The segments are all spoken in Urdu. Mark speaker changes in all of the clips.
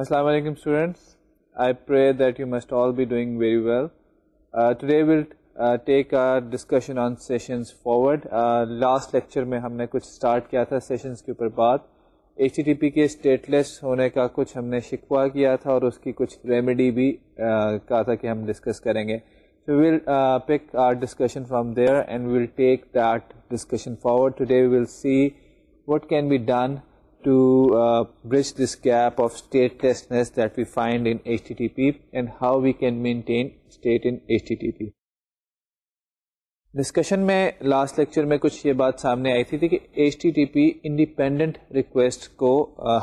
Speaker 1: Assalamu alaikum students. I pray that you must all be doing very well. Uh, today we'll uh, take our discussion on sessions forward. Uh, last lecture میں ہم نے کچھ start کیا تھا sessions کے اوپر بات ایچ ٹی پی کے اسٹیٹلیس ہونے کا کچھ ہم نے شکوا کیا تھا اور اس کی کچھ ریمیڈی بھی uh, کہا تھا کہ ہم ڈسکس کریں گے so we'll pick our discussion from there and we'll take that discussion forward today we'll see what can be done to bridge this gap of statelessness that we find in H T P and how we can maintain state in discussion میں لاسٹ لیکچر میں کچھ یہ بات سامنے آئی تھی کہ H T T P independent request کو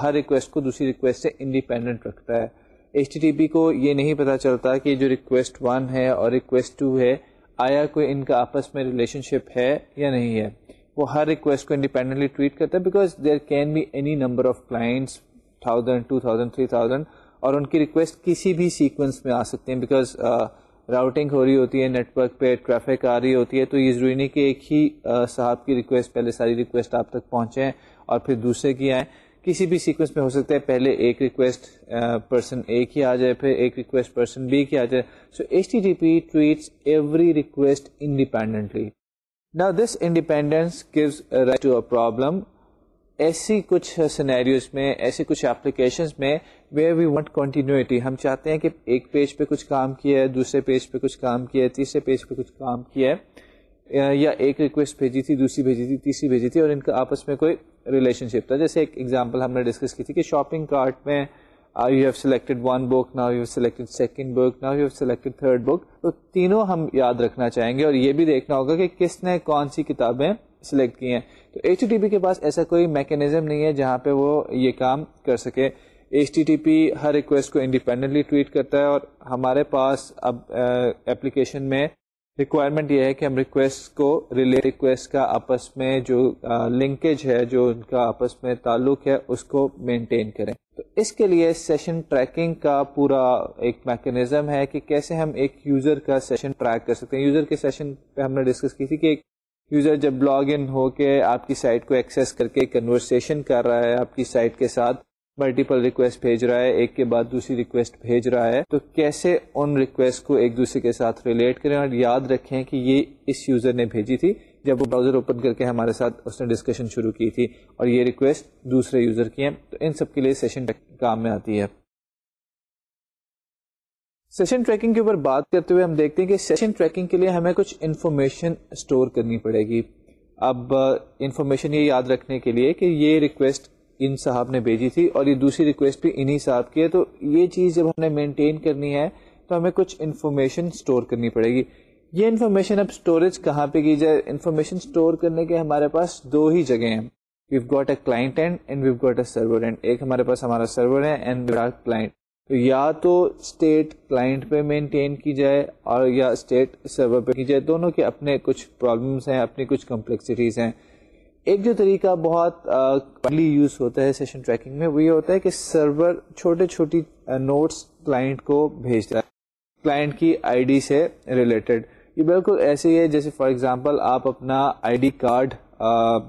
Speaker 1: ہر ریکویسٹ کو دوسری ریکویسٹ سے انڈیپینڈنٹ رکھتا ہے ایچ ٹی ٹی پی کو یہ نہیں پتا چلتا کہ جو ریکویسٹ ون ہے اور ریکویسٹ ٹو ہے آیا کوئی ان کا آپس میں ریلیشن شپ ہے یا نہیں ہے وہ ہر ریکویسٹ کو انڈیپینڈنٹلی ٹویٹ کرتا ہے because there can be any number of clients thousand two thousand three thousand اور ان کی ریکویسٹ کسی بھی سیکوینس میں آ سکتے ہیں بیکاز راؤٹنگ ہو رہی ہوتی ہے نیٹ ورک پہ ٹریفک آ رہی ہوتی ہے، تو یہ ضروری نہیں کہ ایک ہی صاحب کی ریکویسٹ پہلے ساری ریکویسٹ آپ تک پہنچیں اور پھر دوسرے کی آئیں۔ کسی بھی سیکوینس میں ہو سکتا ہے پہلے ایک ریکویسٹ پرسن اے کی آ جائے، پھر ایک ریکویسٹ پرسن بی کی آ جائے۔ So H T T P treats every request independently نا this independence gives right to a problem ایسی کچھ سینیریوز میں، ایسی کچھ اپلیکیشنز میں ویئر وی وانٹ کنٹینیوٹی ہم چاہتے ہیں کہ ایک پیج پہ کچھ کام کیا ہے، دوسرے پیج پہ کچھ کام کیا ہے، تیسرے پیج پہ کچھ کام کیا ہے، یا ایک ریکویسٹ بھیجی تھی، دوسری بھیجی تھی، تیسری بھیجی تھی اور ان کا آپس میں کوئی ریلیشن شپ تھا۔ جیسے ایک ایگزامپل ہم نے ڈسکس کی تھی کہ شاپنگ کارٹ میں you have selected one book now you selected second book now you selected third book تو تینوں ہم یاد رکھنا چاہیں گے اور یہ بھی دیکھنا ہوگا کہ کس نے کون سی کتابیں سلیکٹ کی ہیں۔ تو ایچ ٹی پی کے پاس ایسا کوئی میکینزم نہیں ہے جہاں پہ وہ یہ کام کر سکے۔ ایچ ٹی پی ہر ریکویسٹ کو انڈیپینڈنٹلی ٹویٹ کرتا ہے اور ہمارے پاس اب ایپلیکیشن میں ریکوائرمنٹ یہ ہے کہ ہم ریکویسٹ کو ریلے ریکویسٹ کا آپس میں جو لنکیج ہے، جو ان کا آپس میں تعلق ہے، اس کو مینٹین کریں۔ تو اس کے لیے سیشن ٹریکنگ کا پورا ایک میکینزم ہے کہ کیسے ہم ایک یوزر کا سیشن ٹریک کر سکتے ہیں۔ یوزر کے سیشن پہ ہم نے ڈسکس کی تھی کہ ایک یوزر جب لاگ ان ہو کے آپ کی سائٹ کو ایکسیس کر کے کنورسیشن کر رہا ہے آپ کی سائٹ کے ساتھ ملٹیپل ریکویسٹ بھیج رہا ہے، ایک کے بعد دوسری ریکویسٹ بھیج رہا ہے۔ تو کیسے ان ریکویسٹ کو ایک دوسرے کے ساتھ ریلیٹ کریں؟ اور یاد رکھیں کہ یہ اس یوزر نے بھیجی تھی جب وہ براؤزر اوپن کر کے ہمارے ساتھ اس نے ڈسکشن شروع کی تھی۔ اور یہ ریکویسٹ دوسرے یوزر کی ہیں۔ تو ان سب کے لیے سیشن کام میں آتی ہے۔ سیشن ٹریکنگ کے اوپر بات کرتے ہوئے ہم دیکھتے ہیں کہ سیشن ٹریکنگ کے لیے ہمیں کچھ انفارمیشن اسٹور کرنی پڑے گی۔ اب انفارمیشن یہ یاد رکھنے کے لیے کہ یہ ریکویسٹ ان صاحب نے بھیجی تھی اور یہ دوسری ریکویسٹ بھی انہی صاحب کی ہے۔ تو یہ چیز جب ہم نے مینٹین کرنی ہے، تو ہمیں کچھ انفارمیشن اسٹور کرنی پڑے گی۔ یہ انفارمیشن اب اسٹوریج کہاں پہ کی جائے؟ انفارمیشن اسٹور کرنے کے ہمارے پاس دو ہی جگہ ہیں۔ We've got a client and and we've got a server and ایک ہمارے پاس ہمارا سرور ہے اینڈ کلائنٹ تو یا تو اسٹیٹ کلائنٹ پہ مینٹین کی جائے اور یا اسٹیٹ سرور پہ کی جائے۔ دونوں کے اپنے کچھ پرابلمس ہیں، اپنی کچھ کمپلیکسٹیز ہیں۔ ایک جو طریقہ بہت یوز ہوتا ہے سیشن ٹریکنگ میں وہ یہ ہوتا ہے کہ سرور چھوٹے چھوٹی نوٹس کلائنٹ کو بھیجتا ہے کلائنٹ کی آئی ڈی سے ریلیٹڈ یہ بالکل ایسے ہی ہے جیسے فار ایگزامپل آپ اپنا آئی ڈی کارڈ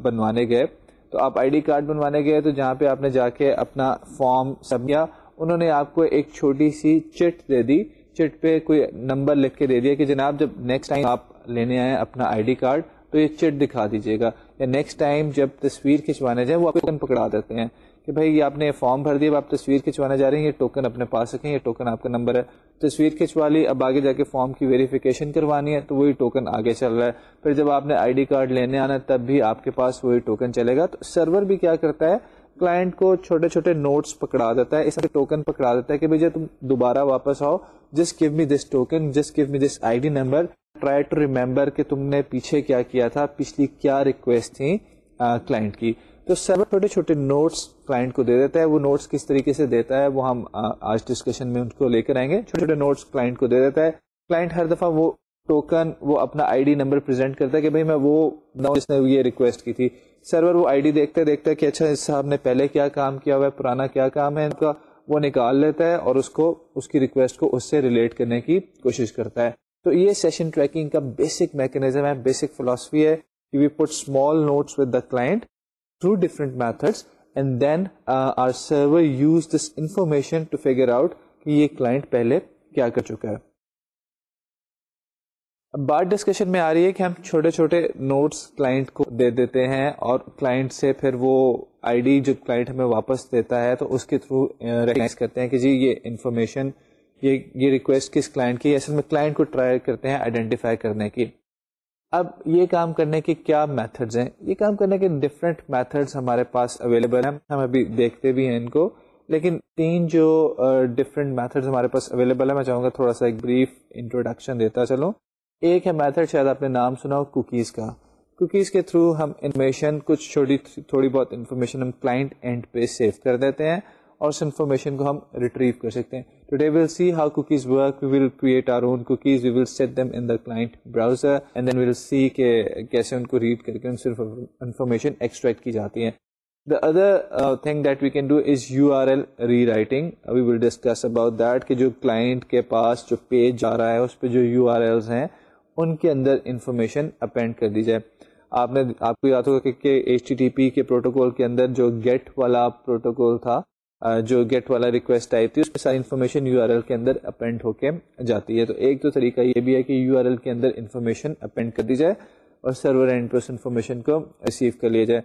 Speaker 1: بنوانے گئے، تو آپ آئی ڈی کارڈ بنوانے گئے تو جہاں پہ آپ نے جا کے اپنا فارم سب کیا، انہوں نے آپ کو ایک چھوٹی سی چٹ دے دی چٹ پہ کوئی نمبر لکھ کے دے دیا کہ جناب جب نیکسٹ ٹائم آپ لینے آئے اپنا آئی ڈی کارڈ تو یہ چٹ دکھا دیجیے گا۔ یا نیکسٹ ٹائم جب تصویر کھنچوانے جائیں، وہ ٹوکن پکڑا دیتے ہیں کہ بھائی یہ آپ نے فارم بھر دیا، اب آپ تصویر کھنچوانے جا رہے ہیں، یہ ٹوکن اپنے پاس رکھیں، یہ ٹوکن آپ کا نمبر ہے۔ تصویر کھنچوا لی، اب آگے جا کے فارم کی ویریفیکیشن کروانی ہے، تو وہی ٹوکن آگے چل رہا ہے۔ پھر جب آپ نے آئی ڈی کارڈ لینے آنا ہے، تب بھی آپ کے پاس وہی ٹوکن چلے گا۔ تو سرور بھی کیا کرتا ہے؟ کلائنٹ کو چھوٹے چھوٹے نوٹس پکڑا دیتا ہے، اس ٹوکن پکڑا دیتا ہے کہ بھائی جب تم دوبارہ واپس آؤ جس گیو می دس ٹوکن جس gave me this I D number try to remember کہ تم نے پیچھے کیا کیا تھا، پچھلی کیا ریکویسٹ تھی کلائنٹ کی۔ تو سب چھوٹے چھوٹے نوٹس کلائنٹ کو دے دیتا ہے، وہ نوٹس کس طریقے سے دیتا ہے، وہ ہم آج ڈسکشن میں ان کو لے کر آئیں گے۔ چھوٹے چھوٹے نوٹس کلائنٹ کو دے دیتا ہے۔ کلائنٹ ہر دفعہ وہ ٹوکن وہ اپنا آئی ڈی نمبر پرزینٹ کرتا ہے کہ بھائی میں وہ جس نے یہ ریکویسٹ کی تھی۔ سرور وہ آئی ڈی دیکھتے دیکھتا ہے کہ اچھا اس صاحب نے پہلے کیا کام کیا ہوا ہے، پرانا کیا کام ہے، ان کا وہ نکال لیتا ہے اور اس کو، اس کی ریکویسٹ کو اس سے ریلیٹ کرنے کی کوشش کرتا ہے۔ تو یہ سیشن ٹریکنگ کا بیسک میکنیزم ہے بیسک فلاسفی ہے کہ we put small notes with the client through different methods and then our server uses this information to figure out کہ یہ کلائنٹ پہلے کیا کر چکا ہے۔ بات ڈسکشن میں آ رہی ہے کہ ہم چھوٹے چھوٹے نوٹس کلائنٹ کو دے دیتے ہیں اور کلائنٹ سے پھر وہ آئی ڈی جو کلائنٹ ہمیں واپس دیتا ہے تو اس کے تھرو ریکگنائز uh, کرتے ہیں کہ جی یہ انفارمیشن یہ یہ ریکویسٹ کس کلائنٹ کی اصل میں کلائنٹ کو ٹرائی کرتے ہیں آئیڈینٹیفائی کرنے کی۔ اب یہ کام کرنے کے کیا میتھڈز ہیں؟ یہ کام کرنے کے ڈفرینٹ میتھڈز ہمارے پاس اویلیبل ہیں۔ ہم ابھی دیکھتے بھی ہیں ان کو۔ لیکن تین جو uh, ڈفرینٹ میتھڈز ہمارے پاس اویلیبل ہے میں چاہوں گا تھوڑا سا ایک بریف انٹروڈکشن دیتا چلوں۔ ایک ہے میتھڈ، شاید آپ نے نام سنا ہو، کوکیز کا۔ کوکیز کے تھرو ہم انفارمیشن، کچھ چھوٹی، تھوڑی بہت انفارمیشن ہم کلائنٹ اینڈ پہ سیو کر دیتے ہیں اور اس انفارمیشن کو ہم ریٹریو کر سکتے ہیں۔ Today we'll see how cookies work we will create our own cookies we will set them in the client browser and then we'll see کہ کیسے ان کو ریڈ کر کے ان سے انفارمیشن ایکسٹریکٹ کی جاتی ہے the other thing that we can do is U R L rewriting we will discuss about that کہ جو کلائنٹ کے پاس جو پیج جا رہا ہے، اس پہ جو یو آر ایلز ہیں ان کے اندر انفارمیشن اپینڈ کر دی جائے۔ آپ نے آپ کو یاد ہوگا کہ ایچ ٹی ٹی پی کے پروٹوکول کے اندر جو گیٹ والا پروٹوکول تھا جو گیٹ والا ریکویسٹ آئی تھی، اس میں ساری انفارمیشن یو آر ایل کے اندر اپینڈ ہو کے جاتی ہے۔ تو ایک تو طریقہ یہ بھی ہے کہ یو آر ایل کے اندر انفارمیشن اپینڈ کر دی جائے اور سرور اینڈ پہ اس انفارمیشن کو ریسیو کر لیا جائے۔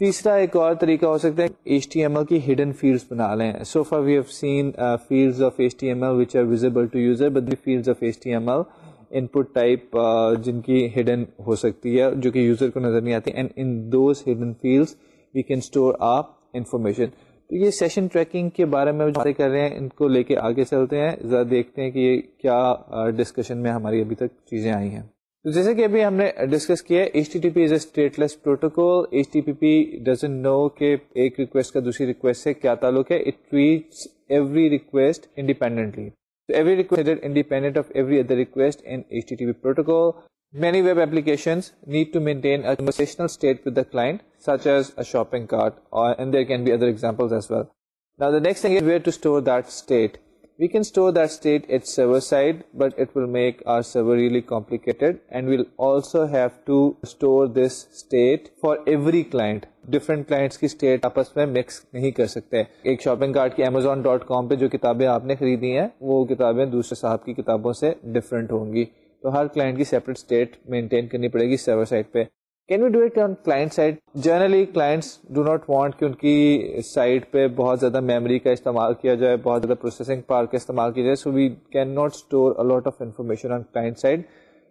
Speaker 1: تیسرا ایک اور طریقہ ہو سکتا ہے ایچ ٹی ایم ایل کی ہڈن فیلڈس بنا لیں۔ So far we have seen fields of H T M L which are visible to user but the fields of H T M L input type جن کی ہڈن ہو سکتی ہے، جو کہ یوزر کو نظر نہیں آتی. And in those hidden fields we can store آپ انفارمیشن تو یہ سیشن ٹریکنگ کے بارے میں باتیں کر رہے ہیں، ان کو لے کے آگے چلتے ہیں. ذرا دیکھتے ہیں کہ یہ کیا ڈسکشن میں ہماری ابھی تک چیزیں آئی ہیں. تو جیسے کہ ابھی ہم نے ڈسکس کیا ہے H T T P is a stateless protocol H T P P doesn't know کہ ایک ریکویسٹ کا دوسری ریکویسٹ سے کیا تعلق ہے. It treats every request independently So every request is independent of every other request in HTTP protocol. Many web applications need to maintain a conversational state with the client, such as a shopping cart, or, and there can be other examples as well. Now the next thing is where to store that state. We can store that state at server side, but it will make our server really complicated, and we'll also have to store this state for every client. Different clients کی اسٹیٹ آپس میں مکس نہیں کر سکتے۔ ایک شاپنگ کارٹ کی امیزون ڈاٹ کام پہ جو کتابیں آپ نے خریدی ہیں، وہ کتابیں دوسرے صاحب کی کتابوں سے ڈفرینٹ ہوں گی۔ تو ہر کلائنٹ کی سیپریٹ اسٹیٹ مینٹین کرنی پڑے گی سرور سائٹ پہ۔ Can you do it on client side generally clients do not want کہ ان کی سائٹ پہ بہت زیادہ میموری کا استعمال کیا جائے، بہت زیادہ پروسیسنگ پار کا استعمال کیا جائے۔ So we can not store a lot of information on client side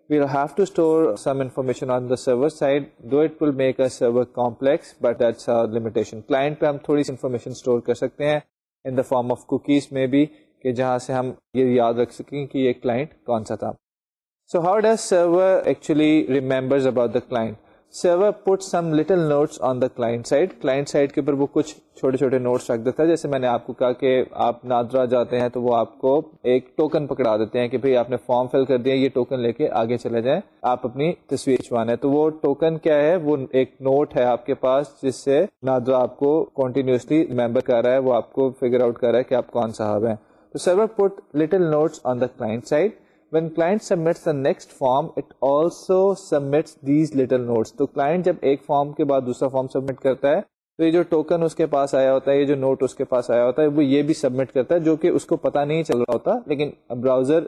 Speaker 1: we'll have to store some information on the server side though it will make a server complex but that's a limitation. Client پہ ہم تھوڑی سی انفارمیشن store کر سکتے ہیں in the form of cookies میں بھی کہ جہاں سے ہم یہ یاد رکھ سکیں کہ یہ client کون سا تھا so how does server actually remembers about the client? Server put some little notes on the client side client side کے اوپر وہ کچھ چھوٹے چھوٹے نوٹس رکھ دیتا ہے۔ جیسے میں نے آپ کو کہا کہ آپ نادرا جاتے ہیں تو وہ آپ کو ایک ٹوکن پکڑا دیتے ہیں کہ بھائی آپ نے فارم فل کر دیا، یہ ٹوکن لے کے آگے چلے جائیں، آپ اپنی تصویر چھوانا ہے تو وہ ٹوکن کیا ہے؟ وہ ایک نوٹ ہے آپ کے پاس جس سے نادرا آپ کو کنٹینیوسلی ریمبر کر رہا ہے، وہ آپ کو فگر آؤٹ کر رہا ہے کہ آپ کون صاحب ہیں۔ تو server put little notes on the client side when client submits the next form it also submits these little notes تو کلائنٹ جب ایک فارم کے بعد دوسرا فارم سبمٹ کرتا ہے، تو یہ جو ٹوکن اس کے پاس آیا ہوتا ہے، یہ جو نوٹ اس کے پاس آیا ہوتا ہے، وہ یہ بھی سبمٹ کرتا ہے، جو کہ اس کو پتا نہیں چل رہا ہوتا، لیکن براؤزر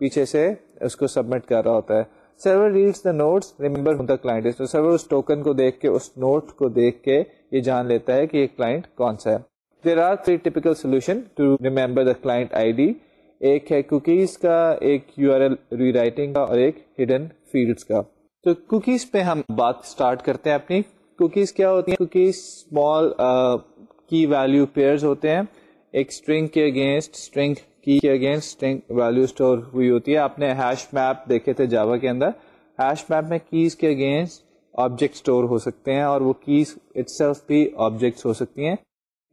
Speaker 1: پیچھے سے اس کو سبمٹ کر رہا ہوتا ہے۔ Server reads the notes remember the client تو سرور اس ٹوکن کو دیکھ کے، اس نوٹ کو دیکھ کے یہ جان لیتا ہے کہ یہ کلائنٹ کون سا ہے۔ There are three typical solution to remember the client I D ایک ہے کوکیز کا، ایک U R L rewriting کا اور ایک ہڈن فیلڈس کا۔ تو کوکیز پہ ہم بات اسٹارٹ کرتے ہیں اپنی۔ کوکیز کیا ہوتی ہیں؟ Cookies small key value pairs ہوتے ہیں۔ ایک اسٹرنگ کے اگینسٹ اسٹرنگ کی کے اگینسٹ اسٹرنگ ویلو اسٹور ہوئی ہوتی ہے۔ آپ نے ہیش میپ دیکھے تھے جاوا کے اندر۔ ہیش میپ میں کیز کے اگینسٹ آبجیکٹ اسٹور ہو سکتے ہیں اور وہ کیز اٹ سیلف بھی آبجیکٹس ہو سکتی ہیں۔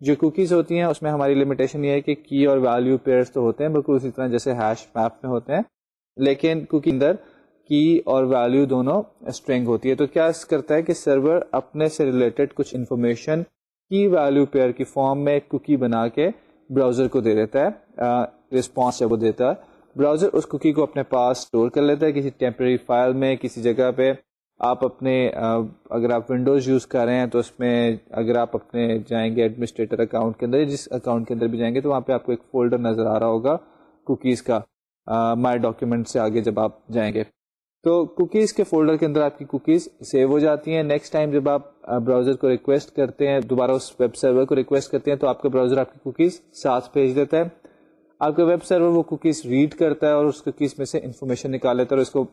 Speaker 1: جو کوکیز ہوتی ہیں، اس میں ہماری لمیٹیشن یہ ہے کہ کی اور ویلو پیئرس تو ہوتے ہیں، بالکل اسی طرح جیسے ہیش میپ میں ہوتے ہیں۔ لیکن کوکی اندر کی اور ویلو دونوں اسٹرینگ ہوتی ہے تو کیا کرتا ہے کہ سرور اپنے سے ریلیٹڈ کچھ انفارمیشن کی ویلو پیئر کی فارم میں ایک کوکی بنا کے براؤزر کو دے دیتا ہے رسپانس جب وہ دیتا ہے براؤزر اس کوکی کو اپنے پاس اسٹور کر لیتا ہے، کسی ٹیمپرری فائل میں، کسی جگہ پہ۔ آپ اپنے اگر آپ ونڈوز یوز کر رہے ہیں تو اس میں اگر آپ اپنے جائیں گے ایڈمنسٹریٹر اکاؤنٹ کے اندر، جس اکاؤنٹ کے اندر بھی جائیں گے تو وہاں پہ آپ کو ایک فولڈر نظر آ رہا ہوگا، کوکیز کا مائی ڈاکیومنٹ سے آگے جب آپ جائیں گے۔ تو کوکیز کے فولڈر کے اندر آپ کی کوکیز سیو ہو جاتی ہیں۔ نیکسٹ ٹائم جب آپ براؤزر کو ریکویسٹ کرتے ہیں، دوبارہ اس ویب سرور کو ریکویسٹ کرتے ہیں تو آپ کا براؤزر آپ کی کوکیز ساتھ بھیج دیتا ہے۔ آپ کا ویب سرور وہ کوکیز ریڈ کرتا ہے اور اس کوکیز میں سے انفارمیشن نکال لیتا ہے اور اس کو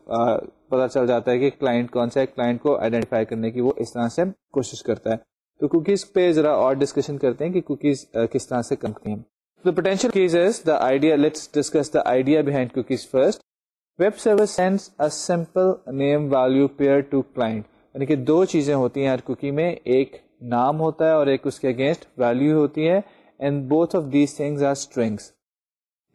Speaker 1: پتا چل جاتا ہے کہ کلائنٹ کون سا ہے، کلائنٹ کو آئیڈینٹیفائی کرنے کی وہ اس طرح سے کوشش کرتا ہے تو کوکیز پہ ذرا اور ڈسکشن کرتے ہیں کہ کوکیز کس طرح سے کم کرتی ہیں The potential keys is the idea. Let's discuss the idea behind cookies first. Web service sends a simple name value pair to client. یعنی کہ دو چیزیں ہوتی ہیں ہر کوکی میں، ایک نام ہوتا ہے اور ایک اس کے اگینسٹ ویلو ہوتی ہے and both of these things are strings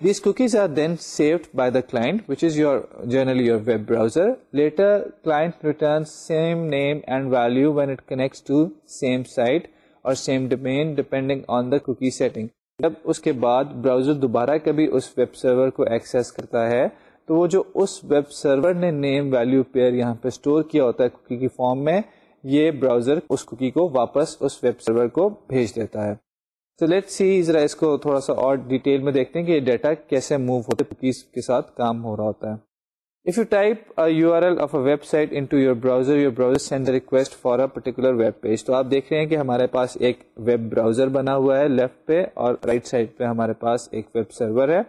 Speaker 1: These cookies are then saved by the client, which is your generally your web browser. Later, client returns same name and value when it connects to same site or same domain depending on the cookie setting. جب اس کے بعد براؤزر دوبارہ کبھی اس ویب سرور کو ایکسیس کرتا ہے تو وہ جو اس ویب سرور نے نیم ویلو پیئر یہاں پہ اسٹور کیا ہوتا ہے کوکی کی فارم میں یہ براؤزر اس کوکی کو واپس اس ویب سرور کو بھیج دیتا ہے تو لیٹ سی ذرا اس کو تھوڑا سا اور ڈیٹیل میں دیکھتے ہیں کہ یہ ڈیٹا کیسے موو ہوتے کوکیز کے ساتھ کام ہو رہا ہوتا ہے If you type a URL of a website into your browser, your browser sends a request for a particular web page. تو آپ دیکھ رہے ہیں کہ ہمارے پاس ایک ویب براؤزر بنا ہوا ہے لیفٹ پہ اور رائٹ سائڈ پہ ہمارے پاس ایک ویب سرور ہے.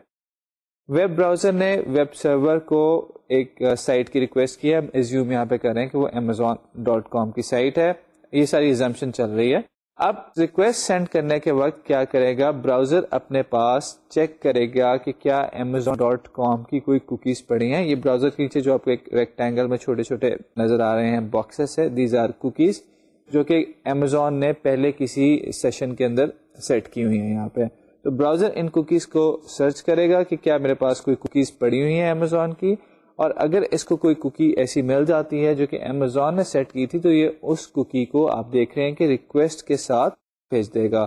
Speaker 1: ویب براؤزر نے ویب سرور کو ایک سائٹ کی ریکویسٹ کی ہے. ایزیوم یہاں پہ کر رہے ہیں کہ وہ امیزون ڈاٹ کام کی سائٹ ہے. یہ ساری ایگزامشن چل رہی ہے. اب ریکویسٹ سینڈ کرنے کے وقت کیا کرے گا؟ براؤزر اپنے پاس چیک کرے گا کہ کیا امیزون ڈاٹ کام کی کوئی کوکیز پڑی ہیں۔ یہ براؤزر کے نیچے جو آپ کو ایک ریکٹینگل میں چھوٹے چھوٹے نظر آ رہے ہیں باکسز ہے دیز آر کوکیز جو کہ امیزون نے پہلے کسی سیشن کے اندر سیٹ کی ہوئی ہیں یہاں پہ۔ تو براؤزر ان کوکیز کو سرچ کرے گا کہ کیا میرے پاس کوئی کوکیز پڑی ہوئی ہیں امیزون کی۔ اور اگر اس کو کوئی کوکی ایسی مل جاتی ہے جو کہ امیزون نے سیٹ کی تھی، تو یہ اس کوکی کو آپ دیکھ رہے ہیں کہ ریکویسٹ کے ساتھ بھیج دے گا۔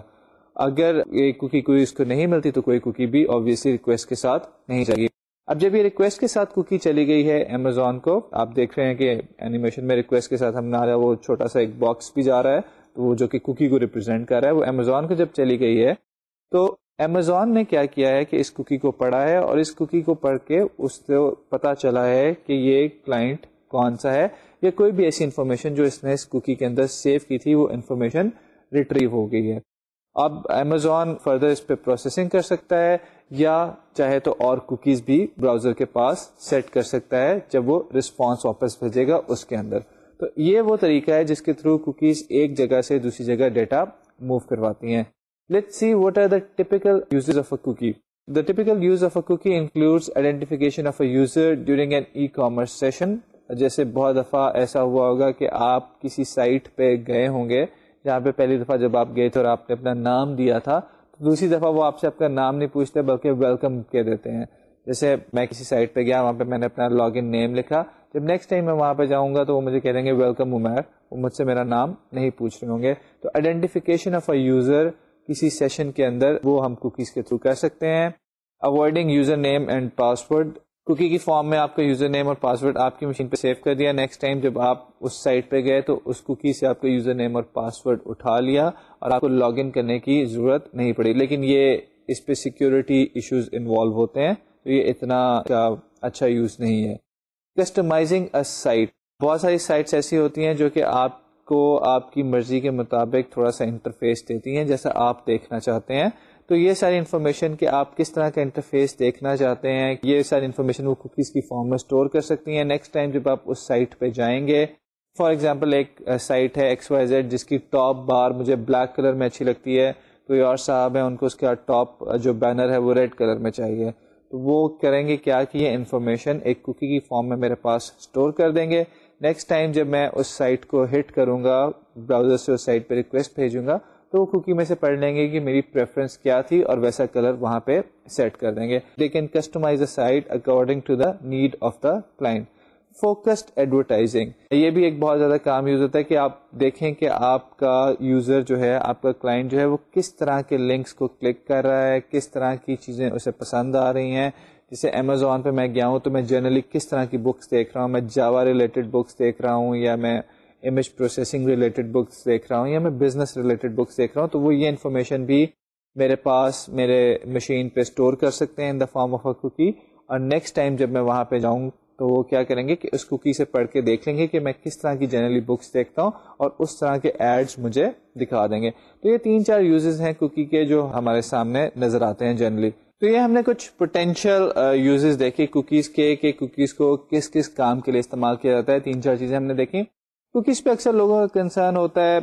Speaker 1: اگر یہ کوکی کوئی اس کو نہیں ملتی تو کوئی کوکی بھی آبویسلی ریکویسٹ کے ساتھ نہیں چاہیے اب جب یہ ریکویسٹ کے ساتھ کوکی چلی گئی ہے امیزون کو، آپ دیکھ رہے ہیں کہ اینیمیشن میں ریکویسٹ کے ساتھ ہم نہ وہ چھوٹا سا ایک باکس بھی جا رہا ہے، تو وہ جو کہ کوکی کو ریپرزینٹ کر رہا ہے، وہ امیزون کو جب چلی گئی ہے، تو امیزون نے کیا کیا ہے کہ اس کوکی کو پڑھا ہے اور اس کوکی کو پڑھ کے اس سے پتا چلا ہے کہ یہ کلائنٹ کون سا ہے یا کوئی بھی ایسی انفارمیشن جو اس نے اس کوکی کے اندر سیو کی تھی، وہ انفارمیشن ریٹریو ہو گئی ہے۔ اب امیزون فردر اس پہ پروسیسنگ کر سکتا ہے یا چاہے تو اور کوکیز بھی براؤزر کے پاس سیٹ کر سکتا ہے جب وہ رسپانس واپس بھیجے گا اس کے اندر۔ تو یہ وہ طریقہ ہے جس کے تھرو کوکیز ایک جگہ سے دوسری جگہ ڈیٹا موو کرواتی ہیں۔ Let's see what are the typical uses of a cookie. The typical use of a cookie includes identification of a user during an e-commerce session. جیسے بہت دفعہ ایسا ہوا ہوگا کہ آپ کسی سائٹ پہ گئے ہوں گے، جہاں پہ پہلی دفعہ جب آپ گئے تھے اور آپ نے اپنا نام دیا تھا، تو دوسری دفعہ وہ آپ سے آپ کا نام نہیں پوچھتے، بلکہ ویلکم کہہ دیتے ہیں جیسے میں کسی سائٹ پہ گیا، وہاں پہ میں نے اپنا لاگ ان نیم لکھا جب نیکسٹ ٹائم میں وہاں پہ جاؤں گا تو وہ مجھے کہہ دیں گے ویلکم عمیر وہ مجھ سے میرا نام نہیں پوچھ رہے ہوں گے تو آئیڈینٹیفیکیشن آف اے یوزر کسی سیشن کے اندر وہ ہم کوکیز کے تھرو کر سکتے ہیں۔ Avoiding user name and password cookie کی فارم میں آپ کا یوزر نیم اور پاسورڈ آپ کی مشین پہ سیو کر دیا۔ نیکسٹ ٹائم جب آپ اس سائٹ پہ گئے تو اس کوکی سے آپ کا یوزر نیم اور پاسورڈ اٹھا لیا اور آپ کو لاگ ان کرنے کی ضرورت نہیں پڑی۔ لیکن یہ اس پہ سیکورٹی ایشوز انوالو ہوتے ہیں۔ تو یہ اتنا اچھا یوز نہیں ہے۔ کسٹمائزنگ سائٹ بہت ساری سائٹس ایسی ہوتی ہیں جو کہ آپ کو آپ کی مرضی کے مطابق تھوڑا سا انٹرفیس دیتی ہیں، جیسا آپ دیکھنا چاہتے ہیں۔ تو یہ ساری انفارمیشن کہ آپ کس طرح کا انٹرفیس دیکھنا چاہتے ہیں، یہ ساری انفارمیشن وہ کوکیز کی فارم میں اسٹور کر سکتی ہیں۔ نیکسٹ ٹائم جب آپ اس سائٹ پہ جائیں گے فار ایگزامپل ایک سائٹ ہے ایکس وائی زیڈ جس کی ٹاپ بار مجھے بلیک کلر میں اچھی لگتی ہے۔ کوئی اور صاحب ہیں، ان کو اس کا ٹاپ جو بینر ہے وہ ریڈ کلر میں چاہیے۔ تو وہ کریں گے کیا کہ یہ انفارمیشن ایک کوکی کی فارم میں میرے پاس اسٹور کر دیں گے۔ نیکسٹ ٹائم جب میں اس سائٹ کو ہٹ کروں گا براؤزر سے اس سائٹ پہ ریکویسٹ بھیجوں گا، تو وہ کوکی میں سے پڑھ لیں گے کہ میری پریفرنس کیا تھی اور ویسا کلر وہاں پہ سیٹ کر دیں گے. They can customize a site according to the need of the client focused advertising یہ بھی ایک بہت زیادہ کام یوز ہوتا ہے کہ آپ دیکھیں کہ آپ کا یوزر جو ہے، آپ کا کلائنٹ جو ہے، وہ کس طرح کے لنکس کو کلک کر رہا ہے، کس طرح کی چیزیں اسے پسند آ رہی ہیں جیسے امیزون پہ میں گیا ہوں تو میں جنرلی کس طرح کی بکس دیکھ رہا ہوں؟ میں جاوا ریلیٹڈ بکس دیکھ رہا ہوں یا میں امیج پروسیسنگ ریلیٹڈ بکس دیکھ رہا ہوں یا میں بزنس ریلیٹڈ بکس دیکھ رہا ہوں؟ تو وہ یہ انفارمیشن بھی میرے پاس میرے مشین پہ اسٹور کر سکتے ہیں in the form of a cookie اور نیکسٹ ٹائم جب میں وہاں پہ جاؤں تو وہ کیا کریں گے کہ اس کوکی سے پڑھ کے دیکھ لیں گے کہ میں کس طرح کی جنرلی بکس دیکھتا ہوں اور اس طرح کے ایڈس مجھے دکھا دیں گے۔ تو یہ تین چار یوزز ہیں کوکی کے جو ہمارے سامنے نظر آتے ہیں جنرلی تو یہ ہم نے کچھ پوٹینشیل یوزز uh, دیکھے کوکیز کے، کہ کوکیز کو کس کس کام کے لیے استعمال کیا جاتا ہے، تین چار چیزیں ہم نے دیکھی کوکیز پہ اکثر لوگوں کا کنسرن ہوتا ہے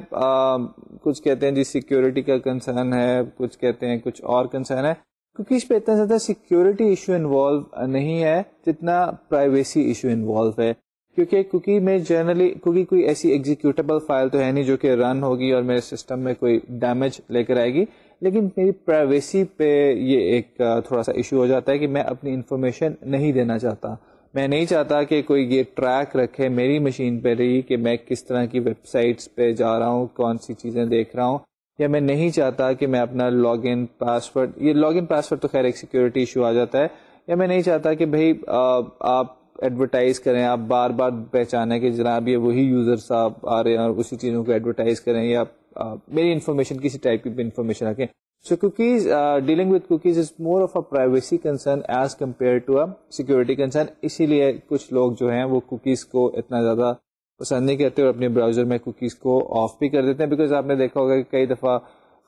Speaker 1: کچھ کہتے ہیں جی سیکورٹی کا کنسرن ہے، کچھ کہتے ہیں کچھ اور کنسرن ہے۔ کوکیز پہ اتنا زیادہ سیکورٹی ایشو انوالو نہیں ہے جتنا پرائیویسی ایشو انوالو ہے۔ کیونکہ کوکی میں جنرلی کوکی کوئی ایسی ایگزیکیوٹیبل فائل تو ہے نہیں جو کہ رن ہوگی اور میرے سسٹم میں کوئی ڈیمیج لے کر آئے گی۔ لیکن میری پرائیویسی پہ یہ ایک تھوڑا سا ایشو ہو جاتا ہے کہ میں اپنی انفارمیشن نہیں دینا چاہتا۔ میں نہیں چاہتا کہ کوئی یہ ٹریک رکھے میری مشین پہ رہی کہ میں کس طرح کی ویب سائٹس پہ جا رہا ہوں، کون سی چیزیں دیکھ رہا ہوں۔ یا میں نہیں چاہتا کہ میں اپنا لاگ ان پاسورڈ یہ لاگ ان پاسورڈ تو خیر ایک سیکورٹی ایشو آ جاتا ہے۔ یا میں نہیں چاہتا کہ بھائی آپ ایڈورٹائز کریں، آپ بار بار پہچانے کہ جناب یہ وہی یوزرس آپ آ رہے ہیں اور اسی چیزوں کو ایڈورٹائز کریں یا میری انفارمیشن کسی ٹائپ کی بھی انفارمیشن رکھیں۔ So cookies dealing with cookies is more of a privacy concern as compare to a security concern اسی لیے کچھ لوگ جو ہیں وہ کوکیز کو اتنا زیادہ پسند نہیں کرتے اور اپنے براؤزر میں کوکیز کو آف بھی کر دیتے ہیں۔ بیکاز آپ نے دیکھا ہوگا کہ کئی دفعہ